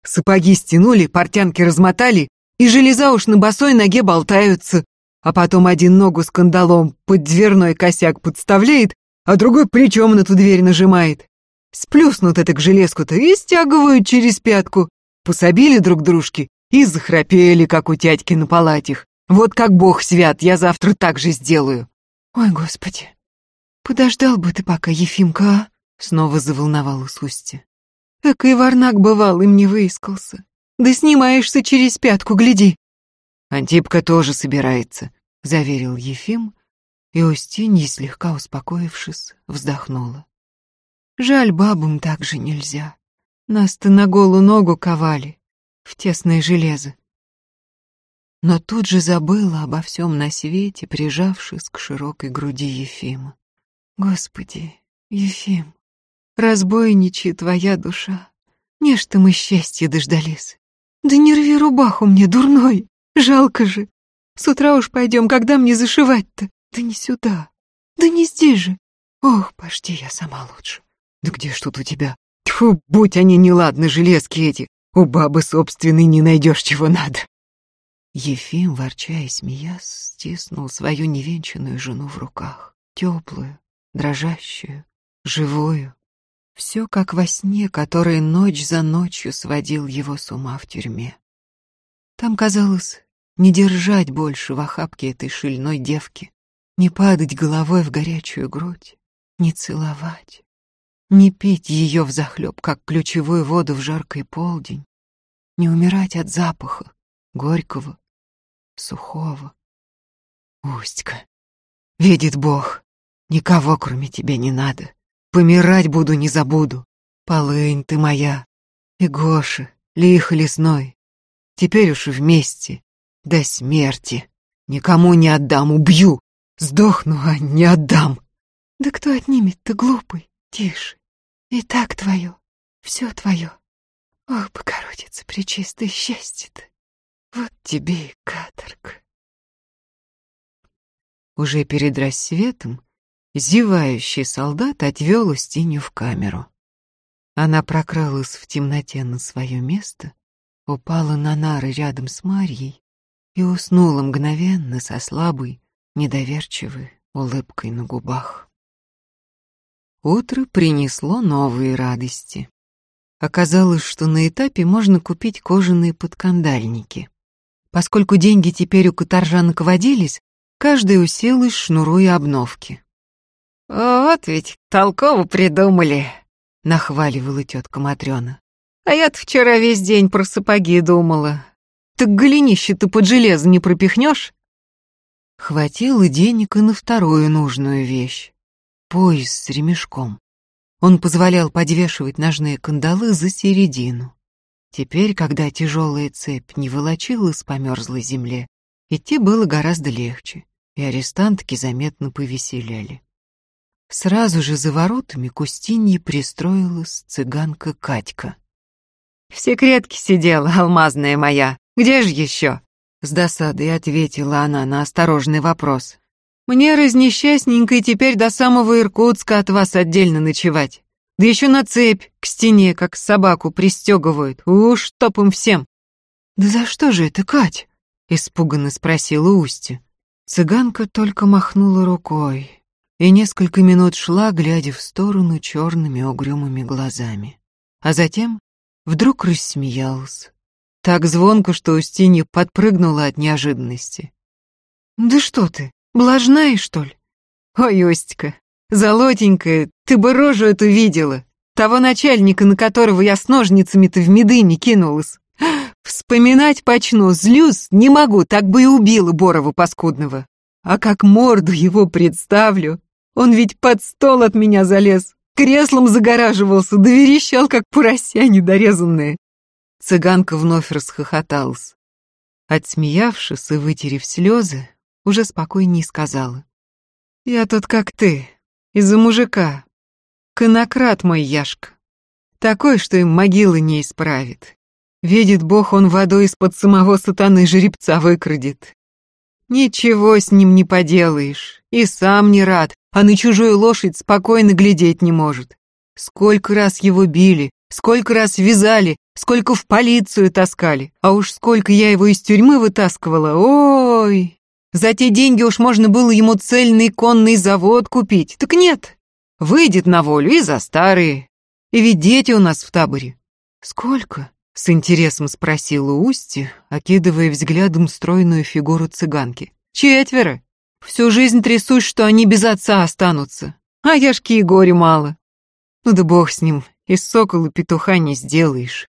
A: Сапоги стянули, портянки размотали, и железа уж на босой ноге болтаются. А потом один ногу с кандалом под дверной косяк подставляет, а другой плечом на ту дверь нажимает. Сплюснут это к железку-то и стягивают через пятку. Пособили друг дружке и захрапели, как у тятьки на палатях. Вот как бог свят, я завтра так же сделаю.
B: Ой, господи, подождал бы ты пока, Ефимка, а? Снова заволновалась Устья. Эк и варнак бывал, им не выискался. Да снимаешься через пятку, гляди.
A: Антипка тоже собирается, заверил Ефим, и Устинья, слегка успокоившись, вздохнула.
B: Жаль, бабам так же нельзя. Нас-то на голую ногу ковали, в тесное железо.
A: Но тут же забыла обо всем на свете, прижавшись к широкой груди Ефима.
B: Господи, Ефим, разбойничья твоя душа. Не ж ты мы счастья дождались. Да не рви рубаху мне, дурной, жалко же. С утра уж пойдем, когда мне зашивать-то? Да не сюда, да не здесь же. Ох, пошли я сама лучше.
A: Да где ж тут у тебя? Тьфу, будь они неладны, железки эти. У бабы собственной не найдешь, чего надо. Ефим, ворча и смеясь, стиснул свою невенчанную жену в руках. Теплую, дрожащую, живую. Все как во сне, который ночь за ночью сводил его с ума в тюрьме. Там, казалось, не держать больше в охапке этой шильной девки, не падать головой в горячую грудь, не целовать, не пить ее взахлеб, как ключевую воду в жаркий полдень, не умирать от запаха, горького, сухого. Устька, видит Бог, никого кроме тебя не надо. Помирать буду, не забуду. Полынь ты моя, и Гоша, лихо лесной. Теперь уж вместе, до смерти. Никому не отдам, убью. Сдохну, а не отдам.
B: Да кто отнимет-то, глупый? Тише. И так твое, все твое. Ох, Богородица, пречистое счастье-то. Вот тебе и каторг.
A: Уже перед рассветом Зевающий солдат отвел Устинью в камеру. Она прокралась в темноте на свое место, упала на нары рядом с Марьей и уснула мгновенно со слабой, недоверчивой улыбкой на губах. Утро принесло новые радости. Оказалось, что на этапе можно купить кожаные подкандальники. Поскольку деньги теперь у каторжанок водились, каждый уселась, шнуруя обновки.
C: «Вот ведь толково придумали», —
A: нахваливала тетка Матрёна.
C: «А я-то вчера весь день про сапоги думала. Так голенище ты под железо не пропихнешь?»
A: Хватило денег и на вторую нужную вещь — пояс с ремешком. Он позволял подвешивать ножные кандалы за середину. Теперь, когда тяжелая цепь не волочилась по мерзлой земле, идти было гораздо легче, и арестантки заметно повеселяли. Сразу же за воротами к Устинье пристроилась цыганка Катька. В секретке сидела, алмазная моя. Где же еще?» С досадой ответила она на осторожный вопрос. «Мне разнесчастненько теперь до самого Иркутска от вас отдельно ночевать. Да еще на цепь к стене, как собаку пристегивают. Уж топ им всем». «Да за что же это, Кать?» — испуганно спросила Устья. Цыганка только махнула рукой и несколько минут шла, глядя в сторону черными угрюмыми глазами. А затем вдруг рассмеялась. Так звонко, что Устинья подпрыгнула от неожиданности. «Да что ты, блажная, что ли?» «Ой, Остика, золотенькая, ты бы рожу эту видела, того начальника, на которого я с ножницами-то в медыне кинулась. Вспоминать почну, злюсь, не могу, так бы и убила Борова паскудного. А как морду его представлю, он ведь под стол от меня залез, креслом загораживался, да верещал, как порося недорезанная. Цыганка вновь расхохоталась. Отсмеявшись и вытерев слезы, уже спокойней сказала. «Я тут как ты, из-за мужика. Конократ мой Яшка. Такой, что им могилы не исправит. Видит Бог, он водой из-под самого сатаны жеребца выкрадет. Ничего с ним не поделаешь, и сам не рад, а на чужую лошадь спокойно глядеть не может. Сколько раз его били, сколько раз вязали, сколько в полицию таскали, а уж сколько я его из тюрьмы вытаскивала, ой! За те деньги уж можно было ему цельный конный завод купить, так нет. Выйдет на волю и за старые. И ведь дети у нас в таборе. Сколько? С интересом спросила Устья, окидывая взглядом стройную фигуру цыганки. «Четверо. Всю жизнь трясусь, что они без отца останутся. А яшки и горе мало. Ну да бог с ним, из сокола петуха не сделаешь.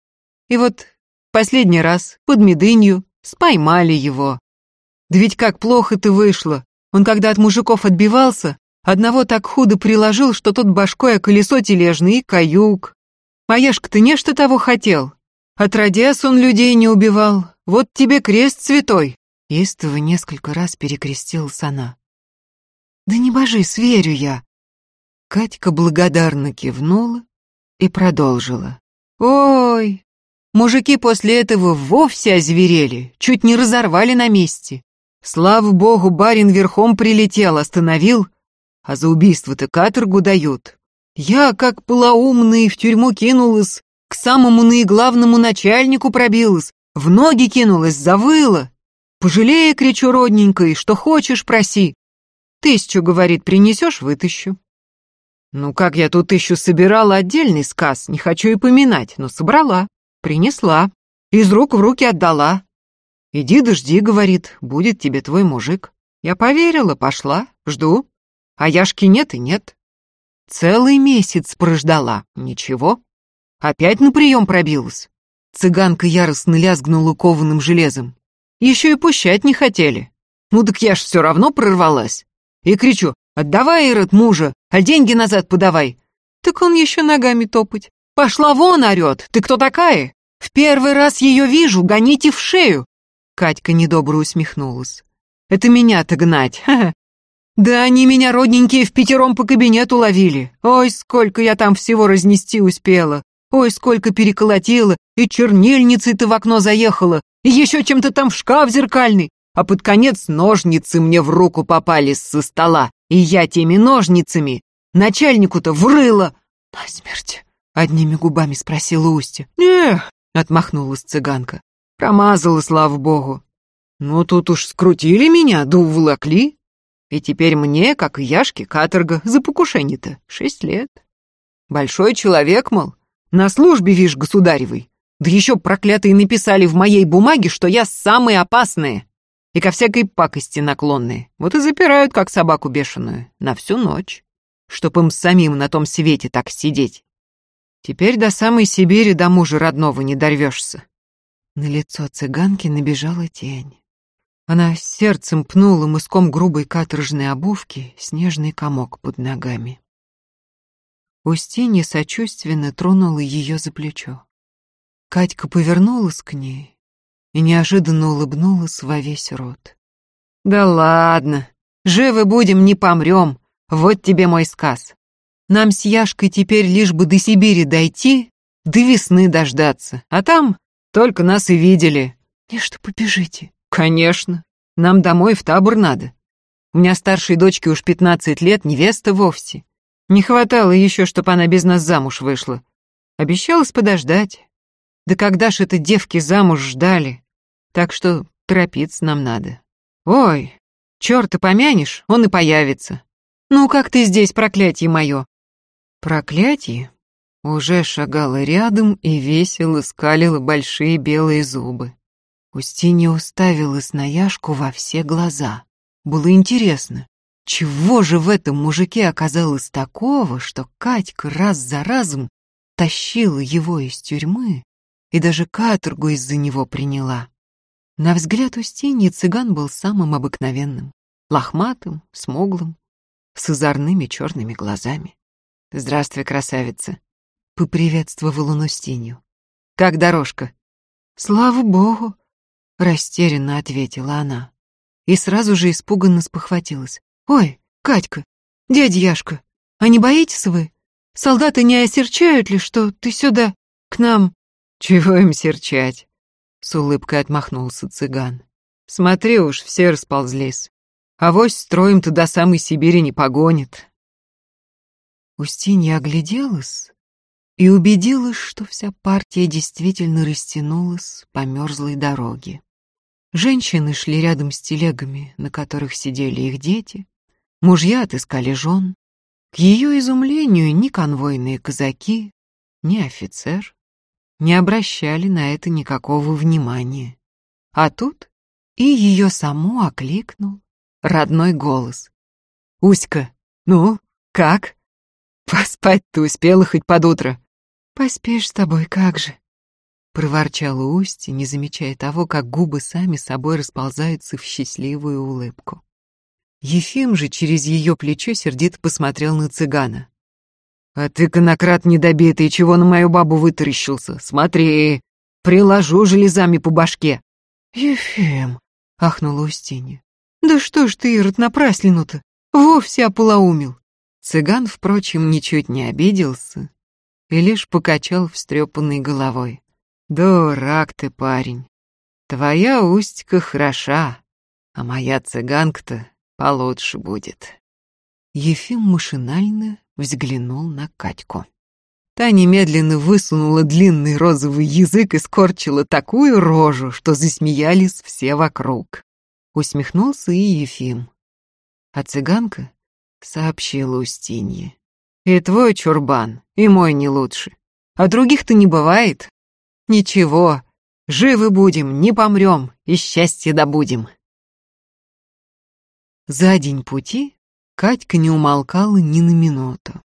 A: И вот последний раз под медынью споймали его. Да ведь как плохо ты вышло. Он когда от мужиков отбивался, одного так худо приложил, что тот башкой о колесо тележный и каюк. А яшка-то нечто того хотел. Отродясь он людей не убивал. Вот тебе крест святой. Истово несколько раз перекрестилась она. Да не божись, верю я. Катька благодарно кивнула и продолжила. Ой, мужики после этого вовсе озверели, чуть не разорвали на месте. Слава богу, барин верхом прилетел, остановил, а за убийство-то каторгу дают. Я, как полоумный, в тюрьму кинулась, к самому наиглавному начальнику пробилась, в ноги кинулась, завыла. Пожалея, кричу родненькой, что хочешь, проси. Тысячу, говорит, принесешь, вытащу. Ну, как я тут еще собирала отдельный сказ, не хочу и поминать, но собрала, принесла, из рук в руки отдала. Иди дожди, говорит, будет тебе твой мужик. Я поверила, пошла, жду. А Яшки нет и нет. Целый месяц прождала, ничего. Опять на прием пробилась. Цыганка яростно лязгнула кованым железом. Еще и пущать не хотели. Ну так я ж все равно прорвалась. И кричу, отдавай, Ирод, мужа, а деньги назад подавай. Так он еще ногами топать. Пошла вон, орет, ты кто такая? В первый раз ее вижу, гоните в шею. Катька недобро усмехнулась. Это меня-то гнать, ха, -ха. Да они меня, родненькие, в пятером по кабинету ловили. Ой, сколько я там всего разнести успела. Ой, сколько переколотила, и чернильницей-то в окно заехала, и еще чем-то там в шкаф зеркальный, а под конец ножницы мне в руку попали со стола, и я теми ножницами начальнику-то врыла. На смерть, одними губами спросила Устья. Не, отмахнулась цыганка. Промазала, слава богу. Ну тут уж скрутили меня, да уволокли. И теперь мне, как и Яшке, каторга за покушение-то шесть лет. Большой человек, мол, на службе, вишь, государевой. Да еще проклятые написали в моей бумаге, что я самые опасные и ко всякой пакости наклонные. Вот и запирают, как собаку бешеную, на всю ночь, чтоб им самим на том свете так сидеть. Теперь до самой Сибири до мужа родного не дорвешься. На лицо цыганки набежала тень. Она сердцем пнула мыском грубой каторжной обувки снежный комок под ногами. Устинья сочувственно тронула ее за плечо. Катька повернулась к ней и неожиданно улыбнулась во весь рот. «Да ладно, живы будем, не помрем, вот тебе мой сказ. Нам с Яшкой теперь лишь бы до Сибири дойти,
C: до весны дождаться, а там только нас и видели.
A: Не что побежите.
C: Конечно, нам домой в табор надо. У меня старшей дочке уж пятнадцать лет, невеста вовсе. Не хватало еще, чтобы она без нас замуж вышла. Обещалась подождать. Да когда ж это девки замуж ждали? Так что торопиться нам надо. Ой, черта помянешь, он и появится. Ну как ты здесь, проклятие мое? Проклятие уже шагала рядом и весело скалила большие белые зубы. Устинья уставилась на Яшку во все глаза. Было интересно, чего же в этом мужике оказалось такого, что Катька раз за разом тащила его из тюрьмы и даже каторгу из-за него приняла. На взгляд Устиньи цыган был самым обыкновенным, лохматым, смуглым, с озорными черными глазами. «Здравствуй, красавица!» — поприветствовал он Устинью. «Как дорожка?»
A: «Слава богу!» — растерянно ответила она. И сразу же испуганно спохватилась. «Ой, Катька, дядя Яшка, а не боитесь вы? Солдаты не осерчают ли, что ты сюда, к нам?»
C: «Чего им серчать?» — с улыбкой отмахнулся цыган. «Смотри уж, все расползлись. Авось строим туда самой Сибири не погонит».
A: Устинья огляделась и убедилась, что вся партия действительно растянулась по мерзлой дороге. Женщины шли рядом с телегами, на которых сидели их дети, мужья отыскали жен. К ее изумлению ни конвойные казаки, ни офицер не обращали на это никакого внимания. А тут и ее саму окликнул родной голос. «Уська, ну, как? Поспать-то успела хоть под утро?»
B: «Поспишь с тобой, как же?»
A: Проворчала Устья, не замечая того, как губы сами собой расползаются в счастливую улыбку. Ефим же через ее плечо сердито посмотрел на цыгана.
C: «А ты, конократ недобитый, чего на мою бабу вытаращился? Смотри, приложу железами по башке!»
A: «Ефим!» — ахнула Устинья. «Да что ж ты, Ирод, напраслину-то? Вовсе ополоумил!» Цыган, впрочем, ничуть не обиделся и лишь покачал встрепанной головой.
C: «Дурак ты, парень. Твоя устька хороша, а моя цыганка-то получше будет».
A: Ефим машинально взглянул на Катьку. Та немедленно высунула длинный розовый язык и скорчила такую рожу, что засмеялись все вокруг. Усмехнулся и Ефим. А цыганка сообщила Устинье.
C: «И твой чурбан, и мой не лучше. А других-то не бывает. Ничего, живы будем, не помрем и счастье добудем».
A: За день пути Катька не умолкала ни на минуту.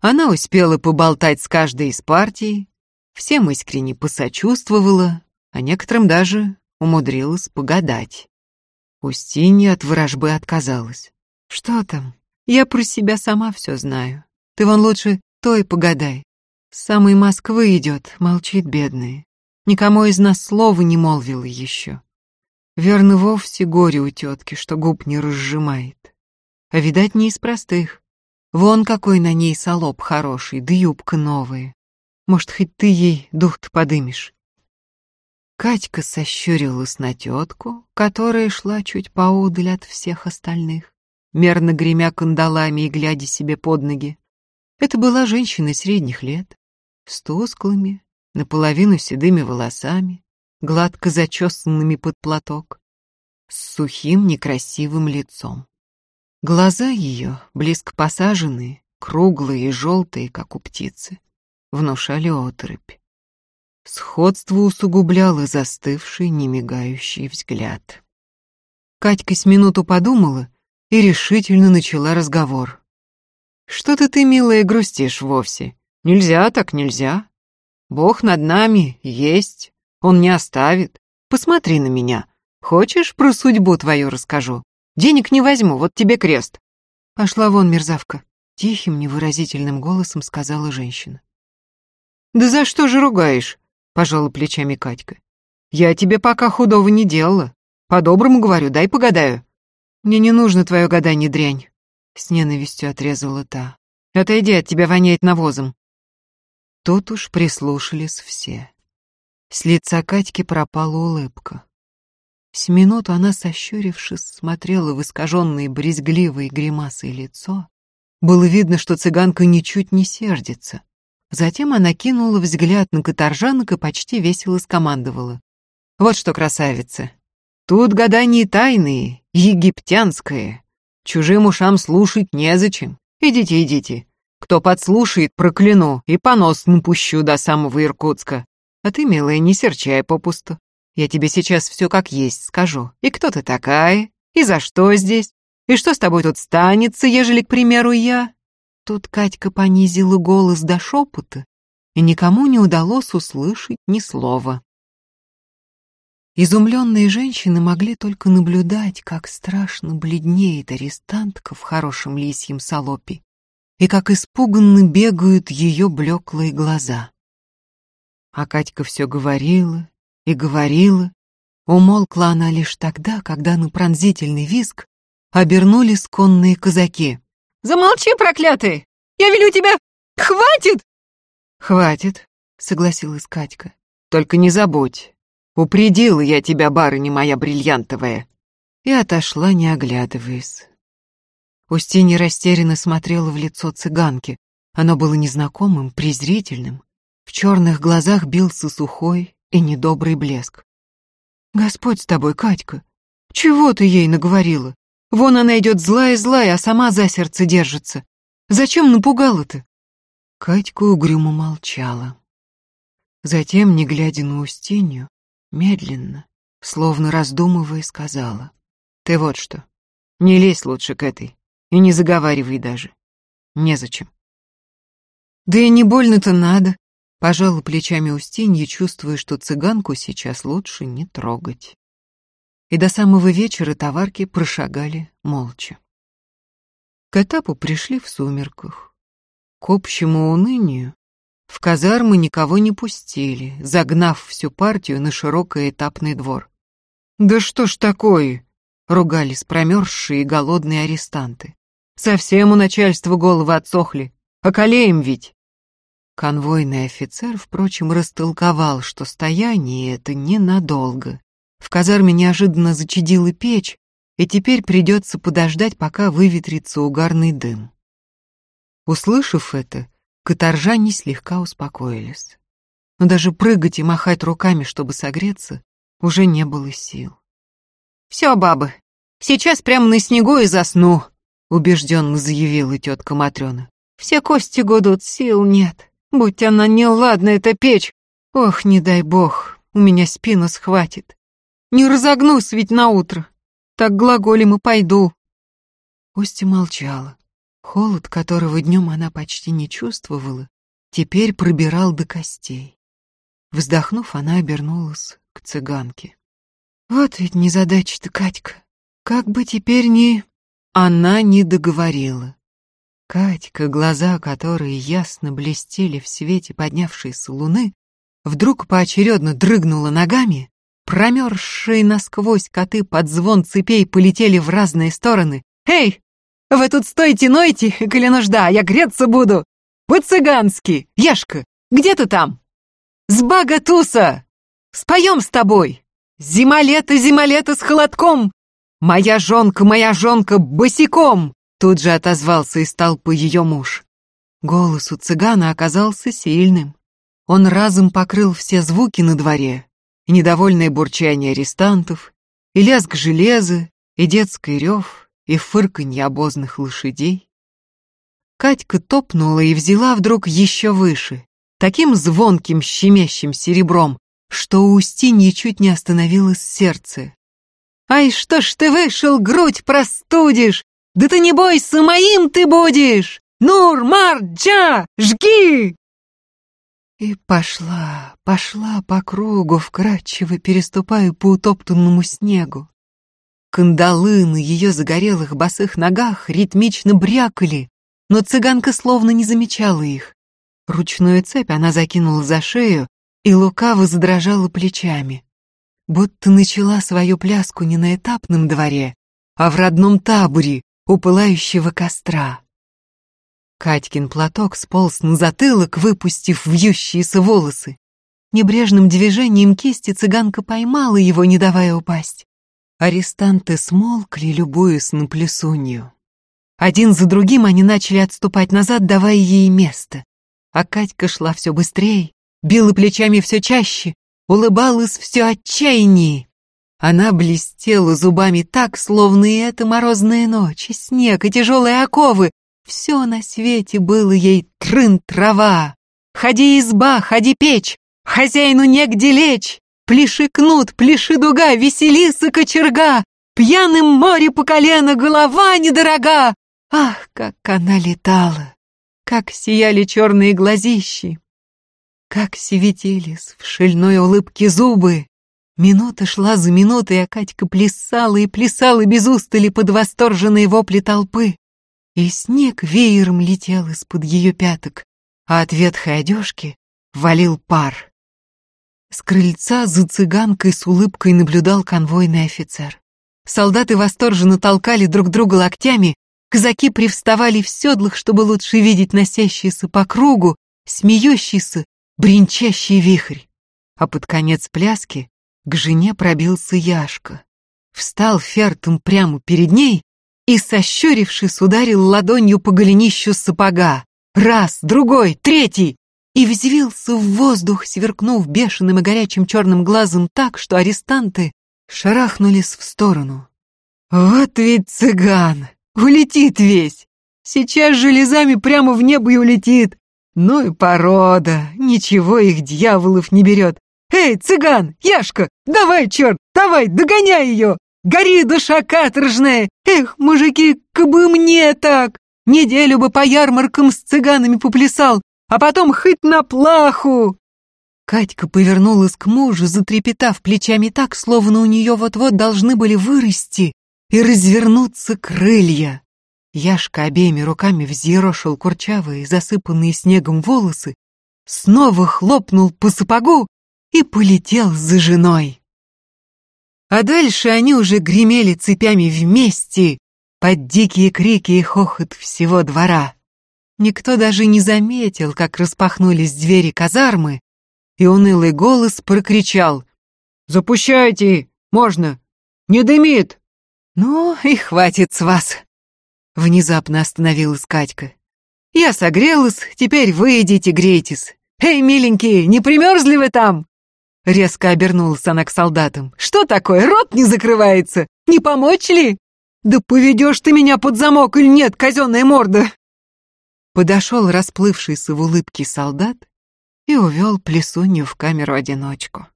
A: Она успела поболтать с каждой из партий, всем искренне посочувствовала, а некоторым даже умудрилась погадать. Устинья от ворожбы отказалась. «Что там? Я про себя сама все знаю. Ты вон лучше той погадай. С самой Москвы идет, молчит бедная. Никому из нас слова не молвила еще. Верно, вовсе горе у тетки, что губ не разжимает. А видать, не из простых. Вон какой на ней солоб хороший, да юбка новая. Может, хоть ты ей дух-то подымешь. Катька сощурилась на тетку, которая шла чуть поодаль от всех остальных, мерно гремя кандалами и глядя себе под ноги. Это была женщина средних лет, с тусклыми, наполовину седыми волосами, гладко зачесанными под платок, с сухим некрасивым лицом. Глаза ее, близко посаженные, круглые и желтые, как у птицы, внушали оторопь. Сходство усугубляло застывший, немигающий взгляд. Катька с минуту подумала и решительно начала разговор. «Что-то ты, милая, грустишь вовсе. Нельзя так, нельзя. Бог над нами есть, Он не оставит. Посмотри на меня. Хочешь, про судьбу твою расскажу? Денег не возьму, вот тебе крест». «Пошла вон, мерзавка», — тихим, невыразительным голосом сказала женщина. «Да за что же ругаешь?» пожала плечами Катька. Я тебе пока худого не делала. По-доброму говорю, дай погадаю. Мне не нужно твое гадание, дрянь. С ненавистью отрезала та. Отойди, от тебя воняет навозом. Тут уж прислушались все. С лица Катьки пропала улыбка. С минуту она, сощурившись, смотрела в искаженное брезгливой гримасой лицо. Было видно, что цыганка ничуть не сердится. Затем она кинула взгляд на каторжанок и почти весело скомандовала. «Вот что, красавица, тут гадания тайные, египтянское. Чужим ушам слушать незачем. Идите, идите. Кто подслушает, прокляну и понос напущу до самого Иркутска. А ты, милая, не серчай попусту. Я тебе сейчас все как есть скажу. И кто ты такая? И за что здесь? И что с тобой тут станется, ежели, к примеру, я?» Тут Катька понизила голос до шепота, и никому не удалось услышать ни слова. Изумленные женщины могли только наблюдать, как страшно бледнеет арестантка в хорошем лисьем салопе и как испуганно бегают ее блеклые глаза. А Катька все говорила и говорила. Умолкла она лишь тогда, когда на пронзительный визг обернулись конные казаки.
C: «Замолчи, проклятый! Я велю тебя! Хватит!»
A: «Хватит», — согласилась Катька. «Только не забудь, упредила я тебя, барыня моя бриллиантовая!» И отошла, не оглядываясь. Устинья растерянно смотрела в лицо цыганки. Оно было незнакомым, презрительным. В черных глазах бился сухой и недобрый блеск. «Господь с тобой, Катька! Чего ты ей наговорила? Вон она идет злая-злая, а сама за сердце держится. Зачем напугала-то?» Катька угрюмо молчала. Затем, не глядя на Устинью, медленно, словно раздумывая, сказала. «Ты вот что, не лезь лучше к этой. И не заговаривай даже. Незачем. Да и не больно-то надо. Пожала плечами Устинья, чувствуя, что цыганку сейчас лучше не трогать. И до самого вечера товарки прошагали молча. К этапу пришли в сумерках. К общему унынию в казармы никого не пустили, загнав всю партию на широкий этапный двор. «Да что ж такое?» — ругались промерзшие и голодные арестанты. Совсем у начальства головы отсохли. Околеем ведь. Конвойный офицер, впрочем, растолковал, что стояние это ненадолго. В казарме неожиданно зачадила печь, и теперь придется подождать, пока выветрится угарный дым. Услышав это, каторжане слегка успокоились. Но даже прыгать и махать руками, чтобы согреться, уже не было сил. «Все, бабы, сейчас прямо на снегу и засну», убежденно заявила тетка Матрена. Все кости гудут, сил нет. Будь она неладна, эта печь. Ох, не дай бог, у меня спину схватит. Не разогнусь ведь на утро. Так глаголем и пойду. Устья молчала. Холод, которого днем она почти не чувствовала, теперь пробирал до костей. Вздохнув, она обернулась к цыганке. «Вот ведь незадача-то, Катька. Как бы теперь не...» Она не договорила. Катька, глаза которой ясно блестели в свете поднявшейся луны, вдруг поочередно дрыгнула ногами, промерзшие насквозь коты под звон цепей полетели в разные стороны. «Эй, вы тут стойте, нойте, коли нужда, я греться буду! По-цыгански! Яшка, где ты там? С багатуса! Споем с тобой! Зима-лето, зима-лето с холодком! «Моя жонка, моя жонка, босиком!» Тут же отозвался из толпы ее муж. Голос у цыгана оказался сильным. Он разом покрыл все звуки на дворе. И недовольное бурчание арестантов, и лязг железа, и детский рев, и фырканье обозных лошадей. Катька топнула и взяла вдруг еще выше, таким звонким щемящим серебром, что у Устиньи чуть не остановилось сердце. Ай, что ж ты вышел, грудь простудишь? Да ты не бойся, моим ты будешь! Нур, Марджа, жги!» И пошла, пошла по кругу, вкрадчиво переступая по утоптанному снегу. Кандалы на ее загорелых босых ногах ритмично брякали, но цыганка словно не замечала их. Ручную цепь она закинула за шею и лукаво задрожала плечами будто начала свою пляску не на этапном дворе, а в родном таборе у пылающего костра. Катькин платок сполз на затылок, выпустив вьющиеся волосы. Небрежным движением кисти цыганка поймала его, не давая упасть. Арестанты смолкли, любуясь на плесунью. Один за другим они начали отступать назад, давая ей место. А Катька шла все быстрее, била плечами все чаще, улыбалась все отчаяннее. Она блестела зубами так, словно и эта морозная ночь, и снег, и тяжелые оковы. Все на свете было ей трын-трава. Ходи изба, ходи печь, хозяину негде лечь. Пляши кнут, пляши дуга, веселиса кочерга. Пьяным море по колено, голова недорога. Ах, как она летала! Как сияли черные глазищи! Как светились в шельной улыбке зубы! Минута шла за минутой, а Катька плясала и плясала без устали под восторженные вопли толпы. И снег веером летел из-под ее пяток, а от ветхой одежки валил пар. С крыльца за цыганкой с улыбкой наблюдал конвойный офицер. Солдаты восторженно толкали друг друга локтями, Казаки привставали в седлах, чтобы лучше видеть носящийся по кругу, смеющийся, бренчащий вихрь. А под конец пляски к жене пробился Яшка. Встал фертом прямо перед ней и, сощурившись, ударил ладонью по голенищу сапога. Раз, другой, третий! И взвился в воздух, сверкнув бешеным и горячим черным глазом так, что арестанты шарахнулись в сторону. «Вот ведь цыган!» Улетит весь. Сейчас железами прямо в небо и улетит. Ну и порода. Ничего их дьяволов не берет. Эй, цыган, Яшка, давай, черт, давай, догоняй ее. Гори, душа каторжная. Эх, мужики, как бы мне так. Неделю бы по ярмаркам с цыганами поплясал, а потом хоть на плаху. Катька повернулась к мужу, затрепетав плечами так, словно у нее вот-вот должны были вырасти и развернуться крылья. Яшка обеими руками взъерошил курчавые, засыпанные снегом волосы, снова хлопнул по сапогу и полетел за женой. А дальше они уже гремели цепями вместе под дикие крики и хохот всего двора. Никто даже не заметил, как распахнулись двери казармы, и унылый голос прокричал «Запущайте! Можно! Не дымит!» «Ну и хватит с вас!» Внезапно остановилась Катька. «Я согрелась, теперь вы идите грейтесь. Эй, миленькие, не примерзли вы там?» Резко обернулась она к солдатам. «Что такое, рот не закрывается? Не помочь ли? Да поведешь ты меня под замок или нет, казенная морда!» Подошел расплывшийся в улыбке солдат и увел плесунью в камеру-одиночку.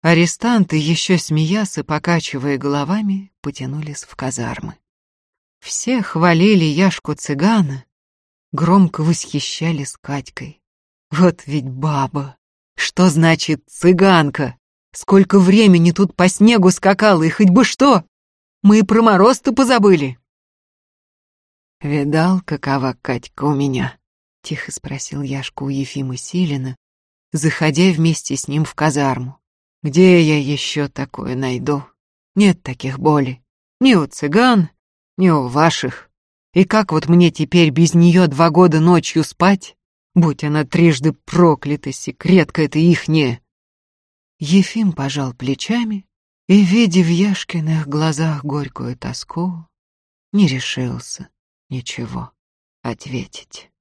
A: Арестанты, еще смеясь и покачивая головами, потянулись в казармы. Все хвалили Яшку цыгана, громко восхищались Катькой. Вот ведь баба! Что значит цыганка? Сколько времени тут по снегу скакала, и хоть бы что! Мы и про мороз-то позабыли. «Видал, какова Катька у меня?» — тихо спросил Яшка у Ефима Силина, заходя вместе с ним в казарму. Где я еще такое найду? Нет таких болей. Ни у цыган, ни у ваших. И как вот мне теперь без нее два года ночью спать? Будь она трижды проклята, секретка это ихняя. Ефим пожал плечами и, видя в Яшкиных глазах горькую тоску, не решился ничего ответить.